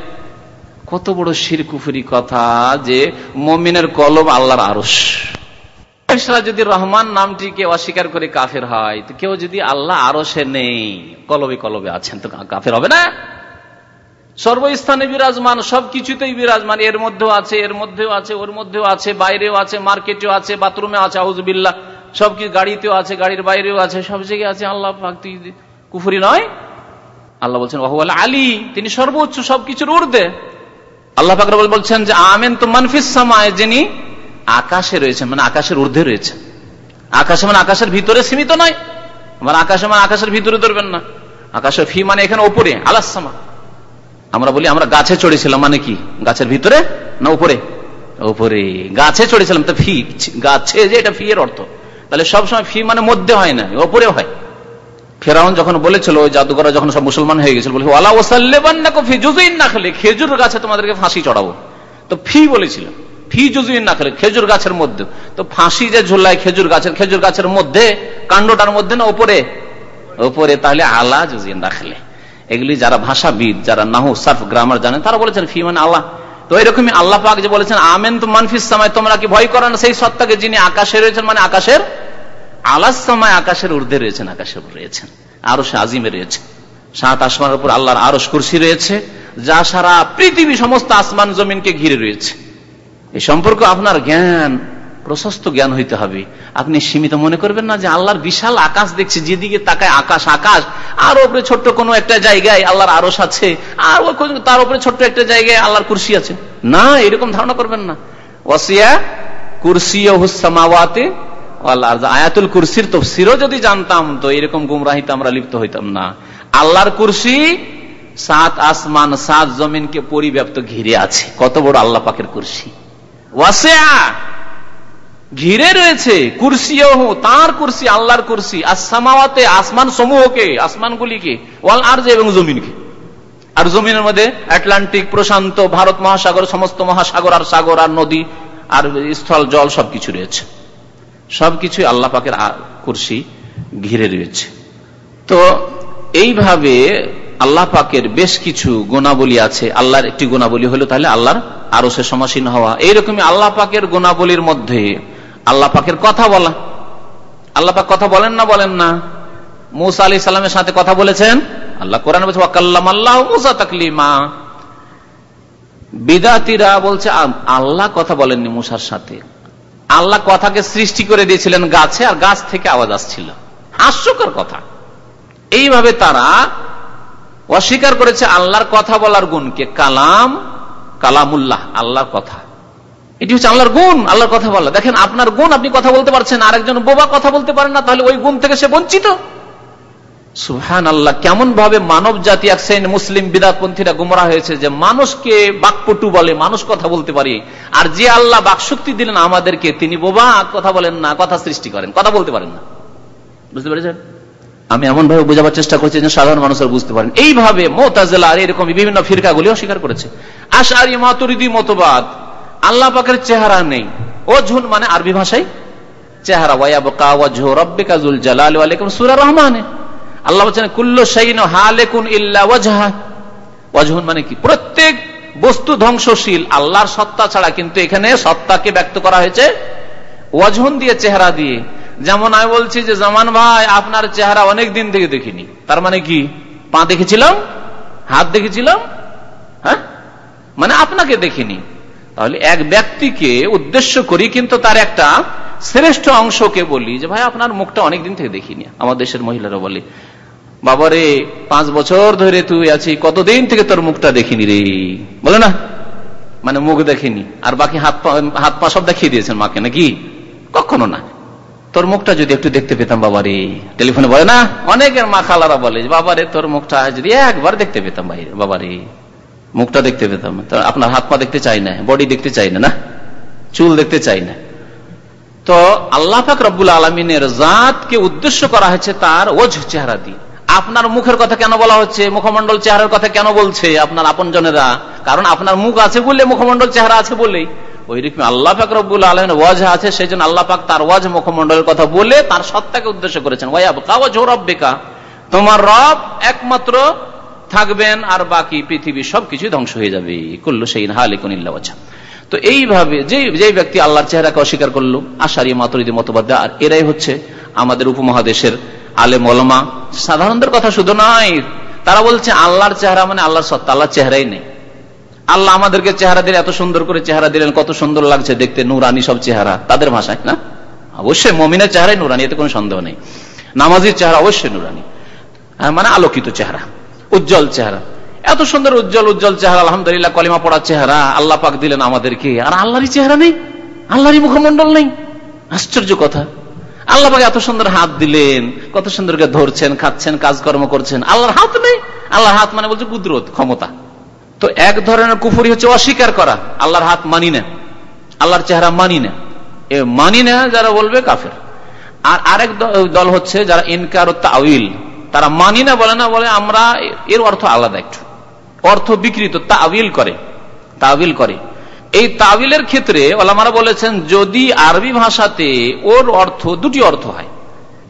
[SPEAKER 2] কত বড় শিরকুফুরি কথা যে মমিনের কলম আল্লাহর আরস যদি রহমান নামটিকে অস্বীকার করে কাফের হয়, তো কেউ যদি আল্লাহ আরসে নেই কলবে কলবে আছেন, তো কাফের হবে না। সর্বস্থানে বিরাজমান, সবকিছুতেই বিরাজমান, এর মধ্যেও আছে, এর মধ্যেও আছে, ওর মধ্যেও আছে, বাইরেও আছে, মার্কেটেও আছে, বাথরুমে আছে সবকিছু গাড়িতেও আছে, গাড়ির বাইরেও আছে, সব জায়গায় আছে। আল্লাহ কুফুরি নয়। আল্লাহ বলছেন আলী তিনি সর্বোচ্চ সবকিছুর ঊর্ধ্বে। আল্লাহ পাকর বলছেন যে আমেন তো মানফিস সামায় যিনি আকাশে রয়েছেন মানে আকাশের ঊর্ধ্বে রয়েছেন। আকাশে মানে আকাশের ভিতরে সীমিত নয়। মানে আকাশে মানে আকাশের ভিতরে ধরবেন না। আকাশের ফি মানে এখানে ওপরে আলাসমা আমরা বলি, আমরা গাছে চড়েছিলাম মানে কি? গাছের ভিতরে না উপরে উপরে গাছে চড়েছিলাম, তো ফি, গাছে যে এটা ফি এর অর্থ। তাহলে সবসময় ফি মানে মধ্যে হয় না ওপরে হয়। ফেরাউন যখন বলেছিল, ওই জাদুঘরা যখন সব মুসলমান হয়ে গেছিল না জুজুইন খেলে খেজুর গাছে তোমাদেরকে ফাঁসি চড়াবো। তো ফি বলেছিল, ফি জুজুইন না খেলে খেজুর গাছের মধ্যে। তো ফাঁসি যে ঝুলায় খেজুর গাছের খেজুর গাছের মধ্যে, কাণ্ডটার মধ্যে না ওপরে? ওপরে, তাহলে আলা জুজিন না খেলে এগুলি যারা ভাষাবিদ, যারা নাহু, সার্ফ, গ্রামার জানেন তারা বলেছেন ফি মানে আল্লাহ। তো এরকমই আল্লাহ পাক যে বলেছেন, আমেন তো মানফিস সময় তোমরা কি ভয় করো সেই সত্তাকে যিনি আকাশে রয়েছেন মানে আকাশের আলাস সময় আকাশের ঊর্ধ্বে রয়েছেন, আকাশের উপর রয়েছেন আরও সে আজিমে রয়েছে সাত আসমানের উপর আল্লাহর আরও কুরসি রয়েছে, যা সারা পৃথিবী সমস্ত আসমান জমিনকে ঘিরে রয়েছে। এই সম্পর্ক আপনার জ্ঞান, প্রশস্ত জ্ঞান হইতে হবে। আপনি সীমিত মনে করবেন না যে আল্লাহর বিশাল আকাশ দেখছে, যেদিকে তাকায় আকাশ আকাশ, আর ওপরে ছোট্ট কোনো একটা জায়গায় আল্লাহর আরস আছে, আর তার উপরে ছোট্ট একটা জায়গায় আল্লাহর কুরসি আছে। না, এরকম ধারণা করবেন না। ওয়াসিয়া কুরসিয়া হুসামাওয়াতে আয়াতুল কুরসির তফসিরও যদি জানতাম, তো এরকম গুমরাহিতে আমরা লিপ্ত হইতাম না। আল্লাহর কুরসি, সাত আসমান, সাত জমিনকে পরিব্যাপ্ত ঘিরে আছে। কত বড় আল্লাহ পাকের কুরসি। ওয়াসিয়া! ঘিরে রয়েছে, কুরসিও তার কুরসি, আল্লাহর কুরসি। আসামাওয়াতে আসমান সমূহকে, আসমানগুলিকে, ওয়াল আর্জ এবং জমিনকে। আর জমিনের মধ্যে আটলান্টিক, প্রশান্ত, ভারত মহাসাগর, সমস্ত মহাসাগর, আর সাগর, আর নদী, আর স্থল, জল সবকিছু রয়েছে। সবকিছু আল্লাহ পাকের কুরসি ঘিরে রয়েছে। তো এইভাবে আল্লাহ পাকের বেশ কিছু গুণাবলী আছে। আল্লাহর একটি গুণাবলী হলো তাহলে আল্লাহর আরও সে সমাসীন হওয়া। এইরকমই আল্লাহ পাকের গুণাবলীর মধ্যে আল্লাহ পাকের কথা বলা। আল্লাহ পাক কথা বলেন না বলেন না। মুসা আলি সাল্লামের সাথে কথা বলেছেন। আল্লাহ কোরআন বলছে আল্লাহ মুসা তাকলিমা। বিদাতিরা বলছে আল্লাহ কথা বলেননি মুসার সাথে। আল্লাহ কথাকে সৃষ্টি করে দিয়েছিলেন গাছে, আর গাছ থেকে আওয়াজ আসছিল। হাস্যকর কথা। এইভাবে তারা অস্বীকার করেছে আল্লাহর কথা বলার গুণকে। কালাম, কালামুল্লাহ, আল্লাহর কথা। এটি হচ্ছে আল্লাহর গুণ, আল্লাহর কথা বলা। দেখেন, আপনার গুণ আপনি কথা বলতে পারছেন, আরেকজন বোবা কথা বলতে পারেন না, তাহলে ওই গুণ থেকে সে বঞ্চিত। সুহান আল্লাহ কেমন ভাবে মানব জাতি এক শ্রেণি মুসলিম বিদাতপন্থীরা গুমরা হয়েছে যে মানুষকে বাকপটু বলে, মানুষ কথা বলতে পারে। আর যে আল্লাহ বাকশক্তি দিলেন আমাদেরকে, তিনি বোবা কথা বলেন না, কথা সৃষ্টি করেন, কথা বলতে পারেন না। বুঝতে পেরেছেন? আমি এমন ভাবে বোঝাবার চেষ্টা করছি যে সাধারণ মানুষের বুঝতে পারেন। এইভাবে মোতাজেলা আর এরকম বিভিন্ন ফিরকাগুলি অস্বীকার করেছে। আশারি মাতুরিদি মতবাদ, আল্লাহ পাকের চেহারা নেই। ও ঝুন মানে আরবি ভাষায় চেহারা ওয়াইয়াবকা ওয়াজহু রব্বিকা জুল জালাল ওয়ালাইকুম সূরা রহমানে। আল্লাহ বলছেন, কুল্লু শাইন হালেকুন ইল্লা ওয়াজহা। ওয়াজহুন মানে কি? প্রত্যেক বস্তু ধ্বংসশীল, আল্লাহর সত্তা ছাড়া, কিন্তু এখানে সত্তাকে ব্যক্ত করা হয়েছে ওয়াজহুন দিয়ে চেহারা দিয়ে। যেমন আমি বলছি যে, জামান ভাই, আপনার চেহারা অনেক দিন থেকে দেখিনি। তার মানে কি? পা দেখেছিলাম? হাত দেখেছিলাম? হ্যাঁ? মানে আপনাকে দেখিনি। তাহলে এক ব্যক্তিকে উদ্দেশ্য করি, কিন্তু তার একটা শ্রেষ্ঠ অংশকে বলি যে, ভাই, আপনার মুখটা অনেকদিন থেকে দেখিনি। আমার দেশের মহিলারা বলে। বাবারে, পাঁচ বছর ধরে তুই আছি, কতদিন থেকে তোর মুখটা দেখিনি রে? বলে না। মানে মুখ দেখেনি। আর বাকি হাত পা হাত পা সব দেখিয়ে দিয়েছেন মাকে নাকি? কখনো না। তোর মুখটা যদি একটু দেখতে পেতাম বাবারে। টেলিফোনে বলে না, অনেকের মা খালারা বলে বাবারে, তোর মুখটা যদি একবার দেখতে পেতাম ভাই বাবারে। মুখটা দেখতে পেতাম। আপনার হাত পা দেখতে চাই না, বডি দেখতে চাই না না? চুল দেখতে চাই না। তো আল্লাহ পাক রব্বুল আলমিনের জাতকে উদ্দেশ্য করা হয়েছে তার ওঝ চেহারা দিয়ে। আপনার মুখের কথা কেন বলা হচ্ছে? মুখমন্ডল চেহারার কথা কেন বলছে আপনার আপন জনেরা কারণ আপনার মুখ আছে বলে মুখমন্ডল চেহারা আছে বলেই। ওইরকম আল্লাহ পাক রব্বুল আলমের ওয়াজ আছে সেই জন্য আল্লাহ পাক তার ওয়াজ মুখমন্ডলের কথা বলে তার সত্তাকে উদ্দেশ্য করেছেন। ওয়াইয়াবিকা তোমার রব একমাত্র থাকবেন আর বাকি পৃথিবী সবকিছু ধ্বংস হয়ে যাবে। কুল্লু সেই হালিকুনিল্লা তো এইভাবে যে যে ব্যক্তি আল্লাহর চেহারাকে অস্বীকার করল, আশারি মাতরিদি মতবাদ আর এরাই হচ্ছে আমাদের উপমহাদেশের আলে মলমা সাধারণদের কথা শুধু নয়, তারা বলছে আল্লাহর চেহারা মানে আল্লাহর সত্তা, আল্লাহর চেহারাই নেই। আল্লাহ আমাদেরকে চেহারা দিলে এত সুন্দর করে চেহারা দিলেন, কত সুন্দর লাগছে দেখতে, নুরানি সব চেহারা, তাদের ভাষায়, না? অবশ্যই মমিনের চেহারাই নুরানি, এতে কোনো সন্দেহ নেই। নামাজির চেহারা অবশ্যই নুরানি। মানে আলোকিত চেহারা, উজ্জ্বল চেহারা। এত সুন্দর, উজ্জ্বল উজ্জ্বল চেহারা, আলহামদুলিল্লাহ, কলিমা পড়ার চেহারা, আল্লাহ পাক দিলেন আমাদেরকে। আর আল্লাহরই চেহারা নেই, আল্লাহরই মুখমন্ডল নেই। আশ্চর্য কথা। আল্লাহ এত সুন্দর হাত দিলেন, কত সুন্দর ধরছেন, খাচ্ছেন, কাজকর্ম করছেন। আল্লাহর হাত নেই। আল্লাহর হাত মানে বলছে কুদরত, ক্ষমতা। তো এক ধরনের কুফুরি হচ্ছে অস্বীকার করা। আল্লাহর হাত মানি না। আল্লাহর চেহারা মানি না। এ মানি না যারা বলবে কাফের। আর আরেক দল হচ্ছে যারা ইনকার তাউইল তারা মানি না, বলে না, বলে আমরা এর অর্থ আলাদা একটু। অর্থ বিকৃত তাবিল করে। তাবিল করে। এই তাবিলের ক্ষেত্রে ওলামারা বলেছেন, যদি আরবি ভাষাতে ওর অর্থ দুটি অর্থ হয়।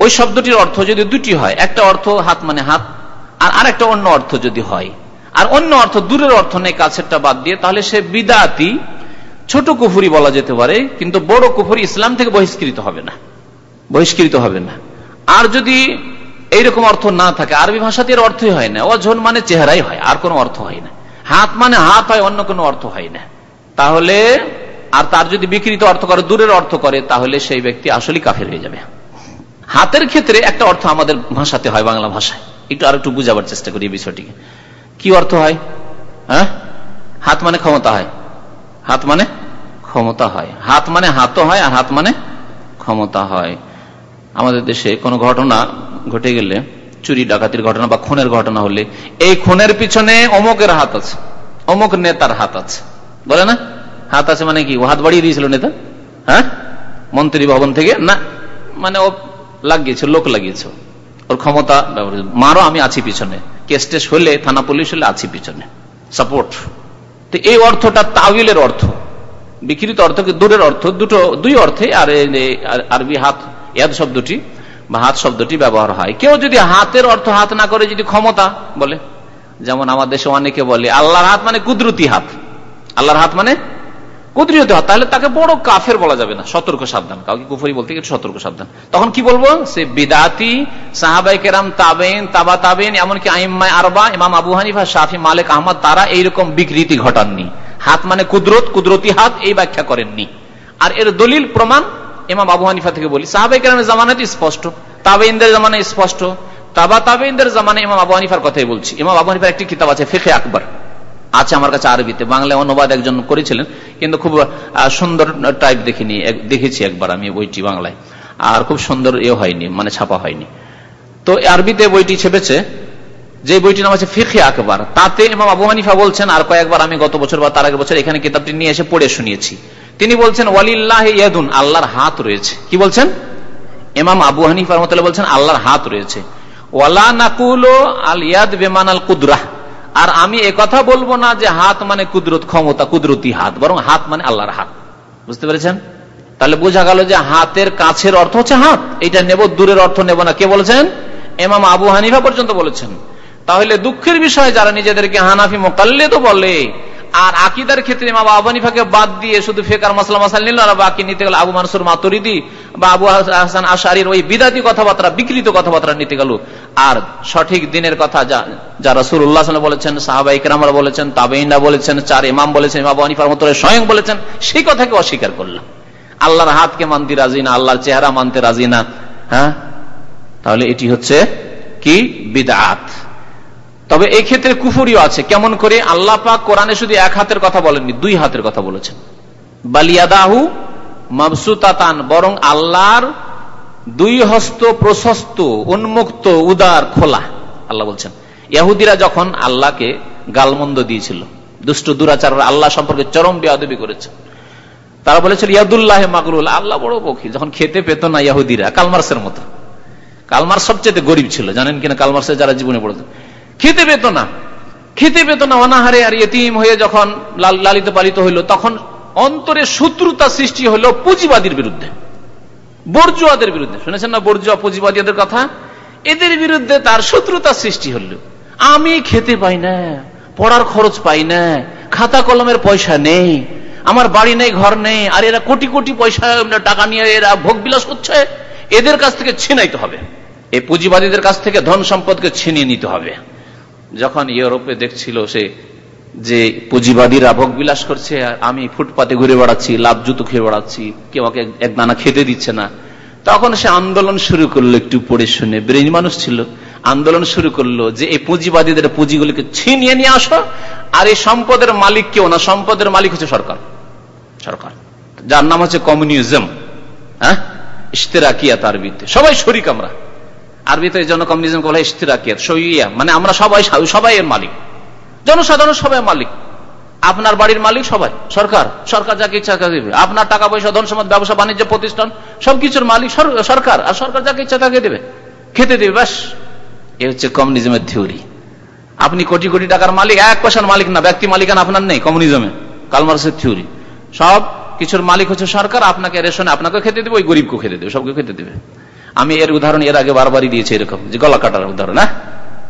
[SPEAKER 2] ওই শব্দটির অর্থ যদি দুটি হয়, একটা অর্থ হাত মানে হাত, আর আরেকটা অন্য অর্থ যদি হয়। আর অন্য অর্থ দূরের অর্থ নেই, কাছেরটা বাদ দিয়ে, তাহলে সে বিদাতি, ছোট কুফুরি বলা যেতে পারে, কিন্তু বড় কুফুরি ইসলাম থেকে বহিষ্কৃত হবে না। বহিষ্কৃত হবে না। আর যদি এইরকম অর্থ না থাকে, আরবি ভাষাতে এর অর্থই হয় না। অঝন মানে চেহারাই হয়, আর কোনো অর্থ হয় না। হাত মানে হাত হয়, অন্য কোনো অর্থ হয় না। তাহলে, আর তার যদি বিকৃত অর্থ করে, দূরের অর্থ করে, তাহলে সেই ব্যক্তি আসলে কাফের হয়ে যাবে। হাতের ক্ষেত্রে একটা অর্থ আমাদের ভাষাতে হয় বাংলা ভাষায়। একটু আর একটু বুঝাবার চেষ্টা করি এই বিষয়টিকে। কি অর্থ হয়? হ্যাঁ? হাত মানে ক্ষমতা হয়। হাত মানে ক্ষমতা হয়। হাত মানে হাতও হয়, আর হাত মানে ক্ষমতা হয়। আমাদের দেশে কোনো ঘটনা ঘটে গেলে, চুরি, ডাকাতির ঘটনা বা খুনের ঘটনা হলে, এই খুনের পিছনে অমুকের হাত আছে, অমুক নেতার হাত আছে। বলে না? হাত আছে মানে কি? ও হাত বাড়িয়ে দিয়েছিল নেতা? হ্যাঁ? মন্ত্রী ভবন থেকে? না মানে ও লাগিয়েছে, লোক লাগিয়েছে। ওর ক্ষমতা মারো, আমি আছি পিছনে। কেস টেস হলে, থানা পুলিশ হলে আছি পিছনে। সাপোর্ট তো এই অর্থটা তাবিলের অর্থ। বিকৃত অর্থ দূরের অর্থ। দুটো, দুই অর্থে আর আরবি হাত এদ শব্দটি বা হাত শব্দটি ব্যবহার হয়। কেউ যদি হাতের অর্থ হাত না করে, যদি ক্ষমতা বলে, যেমন আমার দেশে অনেকে বলে, আল্লাহর হাত মানে কুদরতি হাত। আল্লাহর হাত মানে? কুদরতি হাত। তাহলে তাকে বড় কাফের বলা যাবে না। সতর্ক সাবধান। কাউকে কুফরি বলতে গেলে সতর্ক সাবধান। তখন কি বলব? সে বিদাতি সাহাবাই কেরাম তাবেন তাবা তাবেন এমনকি আইম্মায় আরবা, ইমাম আবু হানিফা, শাফি, মালিক, আহমদ, তারা এইরকম বিকৃতি ঘটাননি। হাত মানে কুদরত, কুদরতি হাত এই ব্যাখ্যা করেননি। আর এর দলিল, প্রমাণ ইমাম আবু হানিফা থেকে বলি। সাহাবাই কেরামের জামানাতে স্পষ্ট। তাবেইনদের জামানায় স্পষ্ট। তাবা তাবেইনদের জামানে ইমাম আবু হানিফার কথাই বলছি। ইমাম আবু হানিফার একটি কিতাব আছে ফেফে আকবর। আছে আমার কাছে আরবিতে। বাংলায় অনুবাদ একজন করেছিলেন, কিন্তু খুব সুন্দর টাইপ দেখিনি দেখেছি একবার আমি বইটি বাংলায়। আর খুব সুন্দর এ হয়নি মানে ছাপা হয়নি। তো আরবিতে বইটি ছেপেছে, যে বইটির নাম আছে ফিখে আকবর। তাতে ইমাম আবু হানিফা বলছেন, আর কয়েকবার আমি গত বছর বা তার আগের বছর এখানে কিতাবটি নিয়ে এসে পড়ে শুনিয়েছি। তিনি বলছেন, ওয়ালিল্লাহ ইয়াদুন, আল্লাহর হাত রয়েছে। কি বলছেন? ইমাম আবু হানিফার মতো বলছেন, আল্লাহর হাত রয়েছে। ওয়ালা নাকুলো আল ইয়াদ বেমান আল কুদরাহ। আর আমি কথা বলব না যে হাত মানে কুদরত, ক্ষমতা, কুদরতি হাত, বরং হাত মানে আল্লাহর হাত। বুঝতে পেরেছেন? তাহলে বোঝা গেল যে হাতের কাছের অর্থ হচ্ছে হাত। এটা নেব, দূরের অর্থ নেব না। কে বলেছেন? এমাম আবু হানিফা পর্যন্ত বলেছেন। তাহলে দুঃখের বিষয় যারা নিজেদেরকে হানাফি মোকাল্লে তো বলে আর আকিদার ক্ষেত্রে মা আবু হানিফাকে বাদ দিয়ে শুধু ফেকার মাসলা মাসাল নিল আর বাকি নিতে গেল আবু মানসুর মাতুরিদি বা আবু হাসান আশারির ওই বিদাতি কথাবার্তা, বিকৃত কথাবার্তা নিতে গেল। আর সঠিক দিনের কথা যা রসুল্লাহ বলেছেন, সাহাবাই কেরামরা বলেছেন তাবেইনা বলেছেন, চার ইমাম বলেছেন আবু হানিফার মতো স্বয়ং বলেছেন সেই কথাকে অস্বীকার করলাম। আল্লাহর হাতকে মানতে রাজি না, আল্লাহর চেহারা মানতে রাজি না হ্যাঁ? তাহলে এটি হচ্ছে কি? বিদাত তবে এই ক্ষেত্রে কুফুরিও আছে। কেমন করে? আল্লাহ পাক কোরআনে শুধু এক হাতের কথা বলেননি, দুই হাতের কথা বলেছেন। বালিয়াদাহু মাবসুতাতান, বরং আল্লাহর দুই হস্ত প্রশস্ত, উন্মুক্ত, উদার খোলা, আল্লাহ বলছেন। ইয়াহুদিরা যখন আল্লাহকে গালমন্দ দিয়েছিল, দুষ্ট দুরাচার আল্লাহ সম্পর্কে চরম বেয়াদবি করেছে, তারা বলেছিল, ইয়াদুল্লাহ মাগরুল, আল্লাহ বড় পক্ষী যখন খেতে পেত না ইয়াহুদিরা, কালমার্সের মতো। কালমার সবচেয়ে গরিব ছিল, জানেন কিনা? কালমার্সের যারা জীবনে পড়েছে খেতে পেত না। খেতে পেত না, অনাহারে আর ইতিম হয়ে যখন লালিত পালিত হইল, তখন অন্তরে শত্রুতা সৃষ্টি হলো পুঁজিবাদীর বিরুদ্ধে। বর্জুয়াদের বিরুদ্ধে। শুনেছেন না বর্জুয়া পুঁজিবাদীদের কথা? এদের বিরুদ্ধে তার শত্রুতা সৃষ্টি হলো। আমি খেতে পাই না, পড়ার খরচ পাই না, খাতা কলমের পয়সা নেই, আমার বাড়ি নেই, ঘর নেই, আর এরা কোটি কোটি পয়সা টাকা নিয়ে এরা ভোগ বিলাস করছে। এদের কাছ থেকে ছিনাইতে হবে। এই পুঁজিবাদীদের কাছ থেকে ধন সম্পদকে ছিনিয়ে নিতে হবে। যখন ইউরোপে দেখছিল সে যে পুঁজিবাদীরা ভোগ বিলাস করছে, আর আমি ফুটপাতে ঘুরে বেড়াচ্ছি, লাভ জুতো খেয়ে বেড়াচ্ছি, কেউ আমাকে এক দানা খেতে দিচ্ছে না। তখন সে আন্দোলন শুরু করল একটু পড়ে শুনে। ব্রেন মানুষ ছিল। আন্দোলন শুরু করল যে এই পুঁজিবাদীদের পুঁজিগুলিকে ছিনিয়ে নিয়ে আসো, আর এই সম্পদের মালিক কেউ না। সম্পদের মালিক হচ্ছে সরকার। সরকার। যার নাম হচ্ছে কমিউনিজম। হ্যাঁ? ইস্তেরাকিয়াত আরবিতে সবাই শরিক আমরা। আরবিতে এই জন্য কমিউনিজম বলা ইস্তেরাকিয়াত সইয়া মানে আমরা সবাই সবাই এর মালিক। জনসাধারণ সবাই মালিক। আপনার বাড়ির মালিক সবাই, সরকার। সরকার যাকে ইচ্ছা দেবে। আপনার টাকা পয়সা, ধন সম্পদ, ব্যবসা, বাণিজ্য, প্রতিষ্ঠান, সবকিছুর মালিক সরকার। আর সরকার যাকে ইচ্ছা তাকে দেবে। খেতে দেবে, ব্যাস। এ হচ্ছে কমিউনিজমের থিওরি। আপনি কোটি কোটি টাকার মালিক, এক পয়সার মালিক না, ব্যক্তি মালিকান আপনার নেই কমিউনিজমে। কালমার্সের থিওরি। সব কিছুর মালিক হচ্ছে সরকার, আপনাকে রেশনে আপনাকে খেতে দেবে, ওই গরিবকে খেতে দেবে, সবকে খেতে দেবে। আমি এর উদাহরণ এর আগে বারবারই দিয়েছি এরকম, যে গলা কাটার উদাহরণ হ্যাঁ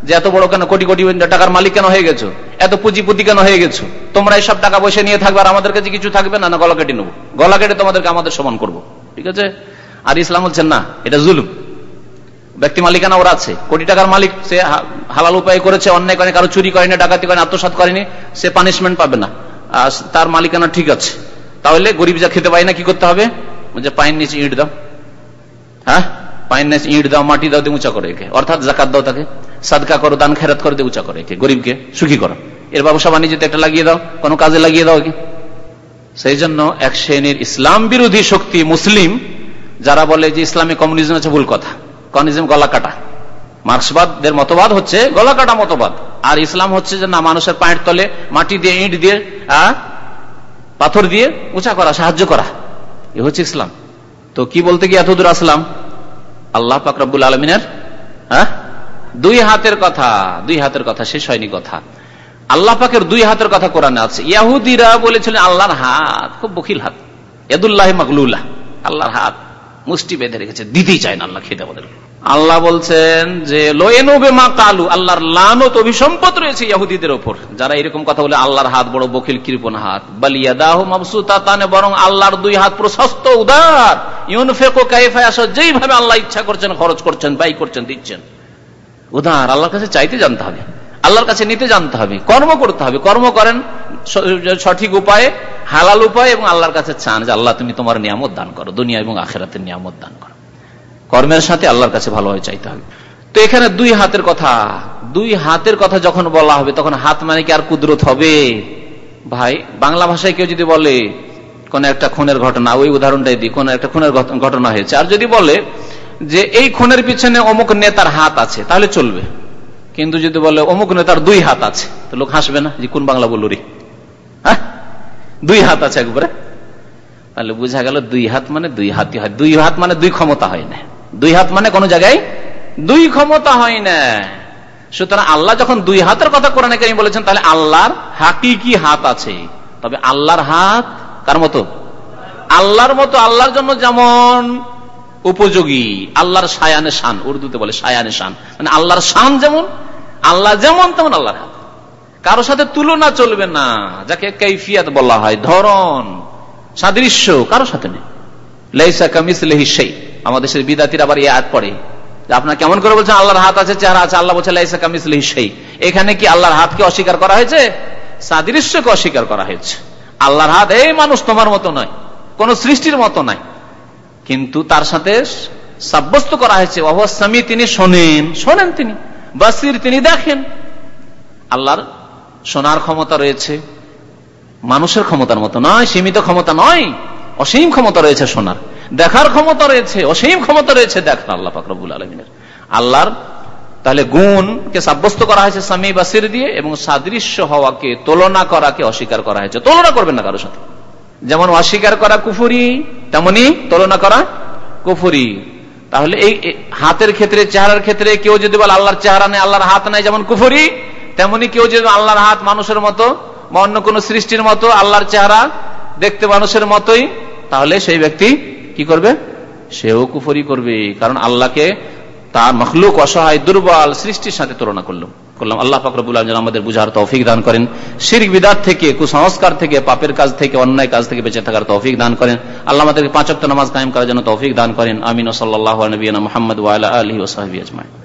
[SPEAKER 2] যে এত বড় কেন, কোটি কোটি টাকার মালিক কেন হয়ে গেছো? এত পুঁজিপুতি কেন হয়ে গেছো? তোমরা এইসব টাকা পয়সা নিয়ে থাকবে আর আমাদের কাছে কিছু থাকবে, না না, গলা কেটে নেব। গলা কেটে তোমাদেরকে আমাদের সমান করব। ঠিক আছে? আর ইসলাম বলছেন, না, এটা জুলুম। ব্যক্তি মালিকানা ওরা আছে। কোটি টাকার মালিক, সে হালাল উপায় করেছে, অন্যায় করে, কারও চুরি করেনি, ডাকাতি করেনি আত্মসাত করেনি, সে পানিশমেন্ট পাবে না। আর তার মালিকানা ঠিক আছে। তাহলে গরিব যা খেতে পায় না, কি করতে হবে? যে পায়ের নিচে ইট দাও। হ্যাঁ? ইট দাও, মাটি দাও দিয়ে উঁচা করে অর্থাৎ জাকাত দাও তাকে। সাদকা করো, দান খেরাত করে দিয়ে উঁচা করে গরিবকে সুখী করো। এর ব্যবসা বাণিজ্যতে একটা লাগিয়ে দাও। কোনো কাজে লাগিয়ে দাও সেই জন্য এক শ্রেণির ইসলাম বিরোধী শক্তি মুসলিম, যারা বলে যে ইসলামী কমিউনিজম হচ্ছে ভুল কথা। কমিউনিজম গলা কাটা। মার্ক্সবাদের মতবাদ হচ্ছে গলা কাটা মতবাদ। আর ইসলাম হচ্ছে যে না, মানুষের পায়ের তলে মাটি দিয়ে, ইট দিয়ে পাথর দিয়ে উঁচা করা, সাহায্য করা। এ হচ্ছে ইসলাম। তো কি বলতে গিয়ে এতদূর আসলাম? আল্লাহ পাকরাবুল আলমিনের হ্যাঁ? দুই হাতের কথা, দুই হাতের কথা, শেষ হয়নি কথা। আল্লাহ পাকের দুই হাতের কথা কোরআনে আছে। ইয়াহুদিরা বলেছিলেন, আল্লাহর হাত, খুব বকিল হাত। এদুল্লাহ মাকলুল্লাহ আল্লাহর হাত মুষ্টি বেঁধে রেখেছে, দিতেই চায় না আল্লাহ, খেতে আমাদের আল্লাহ বলছেন যে লোয়েনুবে মা কালু আল্লাহর লানত অভিসম্পদ রয়েছে ইহুদিদের ওপর। যারা এরকম কথা বলে, আল্লাহর হাত বড় বকিল কৃপন হাত বালিয়া দাহ মাবসুতা তানে বরং আল্লাহর দুই হাত প্রশস্ত, উদার। ইউন ফেকো কাইফায়াস যেইভাবে আল্লাহ ইচ্ছা করছেন, খরচ করছেন, ব্যয় করছেন, দিচ্ছেন। উদার, আল্লাহর কাছে চাইতে জানতে হবে। আল্লাহর কাছে নিতে জানতে হবে, কর্ম করতে হবে। কর্ম করেন সঠিক উপায়ে, হালাল উপায়, এবং আল্লাহর কাছে চান যে, আল্লাহ, তুমি তোমার নিয়ামত দান করো, দুনিয়া এবং আখেরাতের নিয়ামত দান করো। কর্মের সাথে আল্লাহর কাছে ভালোভাবে চাইতে হবে। তো এখানে দুই হাতের কথা। দুই হাতের কথা যখন বলা হবে, তখন হাত মানে কি আর কুদরত হবে? ভাই, বাংলা ভাষায় কেউ যদি বলে, কোন একটা খুনের ঘটনা, ওই উদাহরণটাই দিই, কোন একটা খুনের ঘটনা হয়েছে। আর যদি বলে যে এই খুনের পিছনে অমুক নেতার হাত আছে, তাহলে চলবে। কিন্তু যদি বলে অমুক নেতার দুই হাত আছে, তো লোক হাসবে না যে কোন বাংলা বলল রে? হ্যাঁ? দুই হাত আছে একবারে। তাহলে বোঝা গেল দুই হাত মানে দুই হাতই হয়। দুই হাত মানে দুই ক্ষমতা হয় না। দুই হাত মানে কোন জায়গায় দুই ক্ষমতা হয় না। সুতরাং আল্লাহ যখন দুই হাতের কথা কোরআনে কারিম বলেছেন, তাহলে আল্লাহর হাকি কি হাত আছে। তবে আল্লাহর হাত কার মতো? আল্লাহর মতো, আল্লাহর জন্য যেমন উপযোগী, আল্লাহর সায়ানে শান, উর্দুতে বলে সায়ানে শান। মানে আল্লাহর শান যেমন, আল্লাহ যেমন তেমন আল্লাহর হাত। কারোর সাথে তুলনা চলবে না, যাকে কৈফিয়াত বলা হয়, ধরন, সাদৃশ্য, কারোর সাথে নেই। লেহিসা কামিস লেহি সেই আমাদের দেশের বিদাতির আবার এই আয়াত পড়ে। আপনার কেমন করে বলছেন, আল্লাহর হাত আছে, চেহারা আছে, আল্লাহ বলছে সেই এখানে কি আল্লাহর হাতকে অস্বীকার করা হয়েছে? সাদৃশ্যকে অস্বীকার করা হয়েছে। আল্লাহর হাত এই মানুষ তোমার মতো নয়, কোন সৃষ্টির মতো নয়। কিন্তু তার সাথে সাব্যস্ত করা হয়েছে অবস্বামী তিনি শোনেন। শোনেন তিনি। বাসির, তিনি দেখেন। আল্লাহর শোনার ক্ষমতা রয়েছে। মানুষের ক্ষমতার মতো নয়, সীমিত ক্ষমতা নয়, অসীম ক্ষমতা রয়েছে শোনার। দেখার ক্ষমতা রয়েছে, অসীম ক্ষমতা রয়েছে দেখার আল্লাহ ফাকরবুল আলমিনের। আল্লাহর তাহলে গুণকে সাব্যস্ত করা হয়েছে স্বামী বাসির দিয়ে এবং সাদৃশ্য হওয়াকে, তুলনা করাকে অস্বীকার করা হয়েছে। তুলনা করবেন না কারোর সাথে। যেমন অস্বীকার করা কুফুরি, তেমনি তুলনা করা কুফুরি। তাহলে এই হাতের ক্ষেত্রে, চেহারার ক্ষেত্রে কেউ যদি বলে আল্লাহর চেহারা নেই, আল্লাহর হাত নাই, যেমন কুফুরি, তেমনি কেউ যদি আল্লাহর হাত মানুষের মতো বা অন্য কোন সৃষ্টির মতো, আল্লাহর চেহারা দেখতে মানুষের মতোই, তাহলে সেই ব্যক্তি কি করবে? সেও কুফরি করবে। কারণ আল্লাহকে তার মখলুক অসহায় দুর্বল সৃষ্টির সাথে তুলনা করল। করলাম, আল্লাহ ফাকরবুল যেন আমাদের বুঝার তৌফিক দান করেন। শির বিদার থেকে, কুসংস্কার থেকে, পাপের কাজ থেকে, অন্যায় কাজ থেকে বেঁচে থাকার তৌফিক দান করেন। আল্লাহ আমাদেরকে পাঁচক্ত নামাজ কায়েম করার জন্য তৌফিক দান করেন। আমিন সাল্লাহ নবীনা মোহাম্মদ ওয়াল আলহি ওসাহাবি আজমাই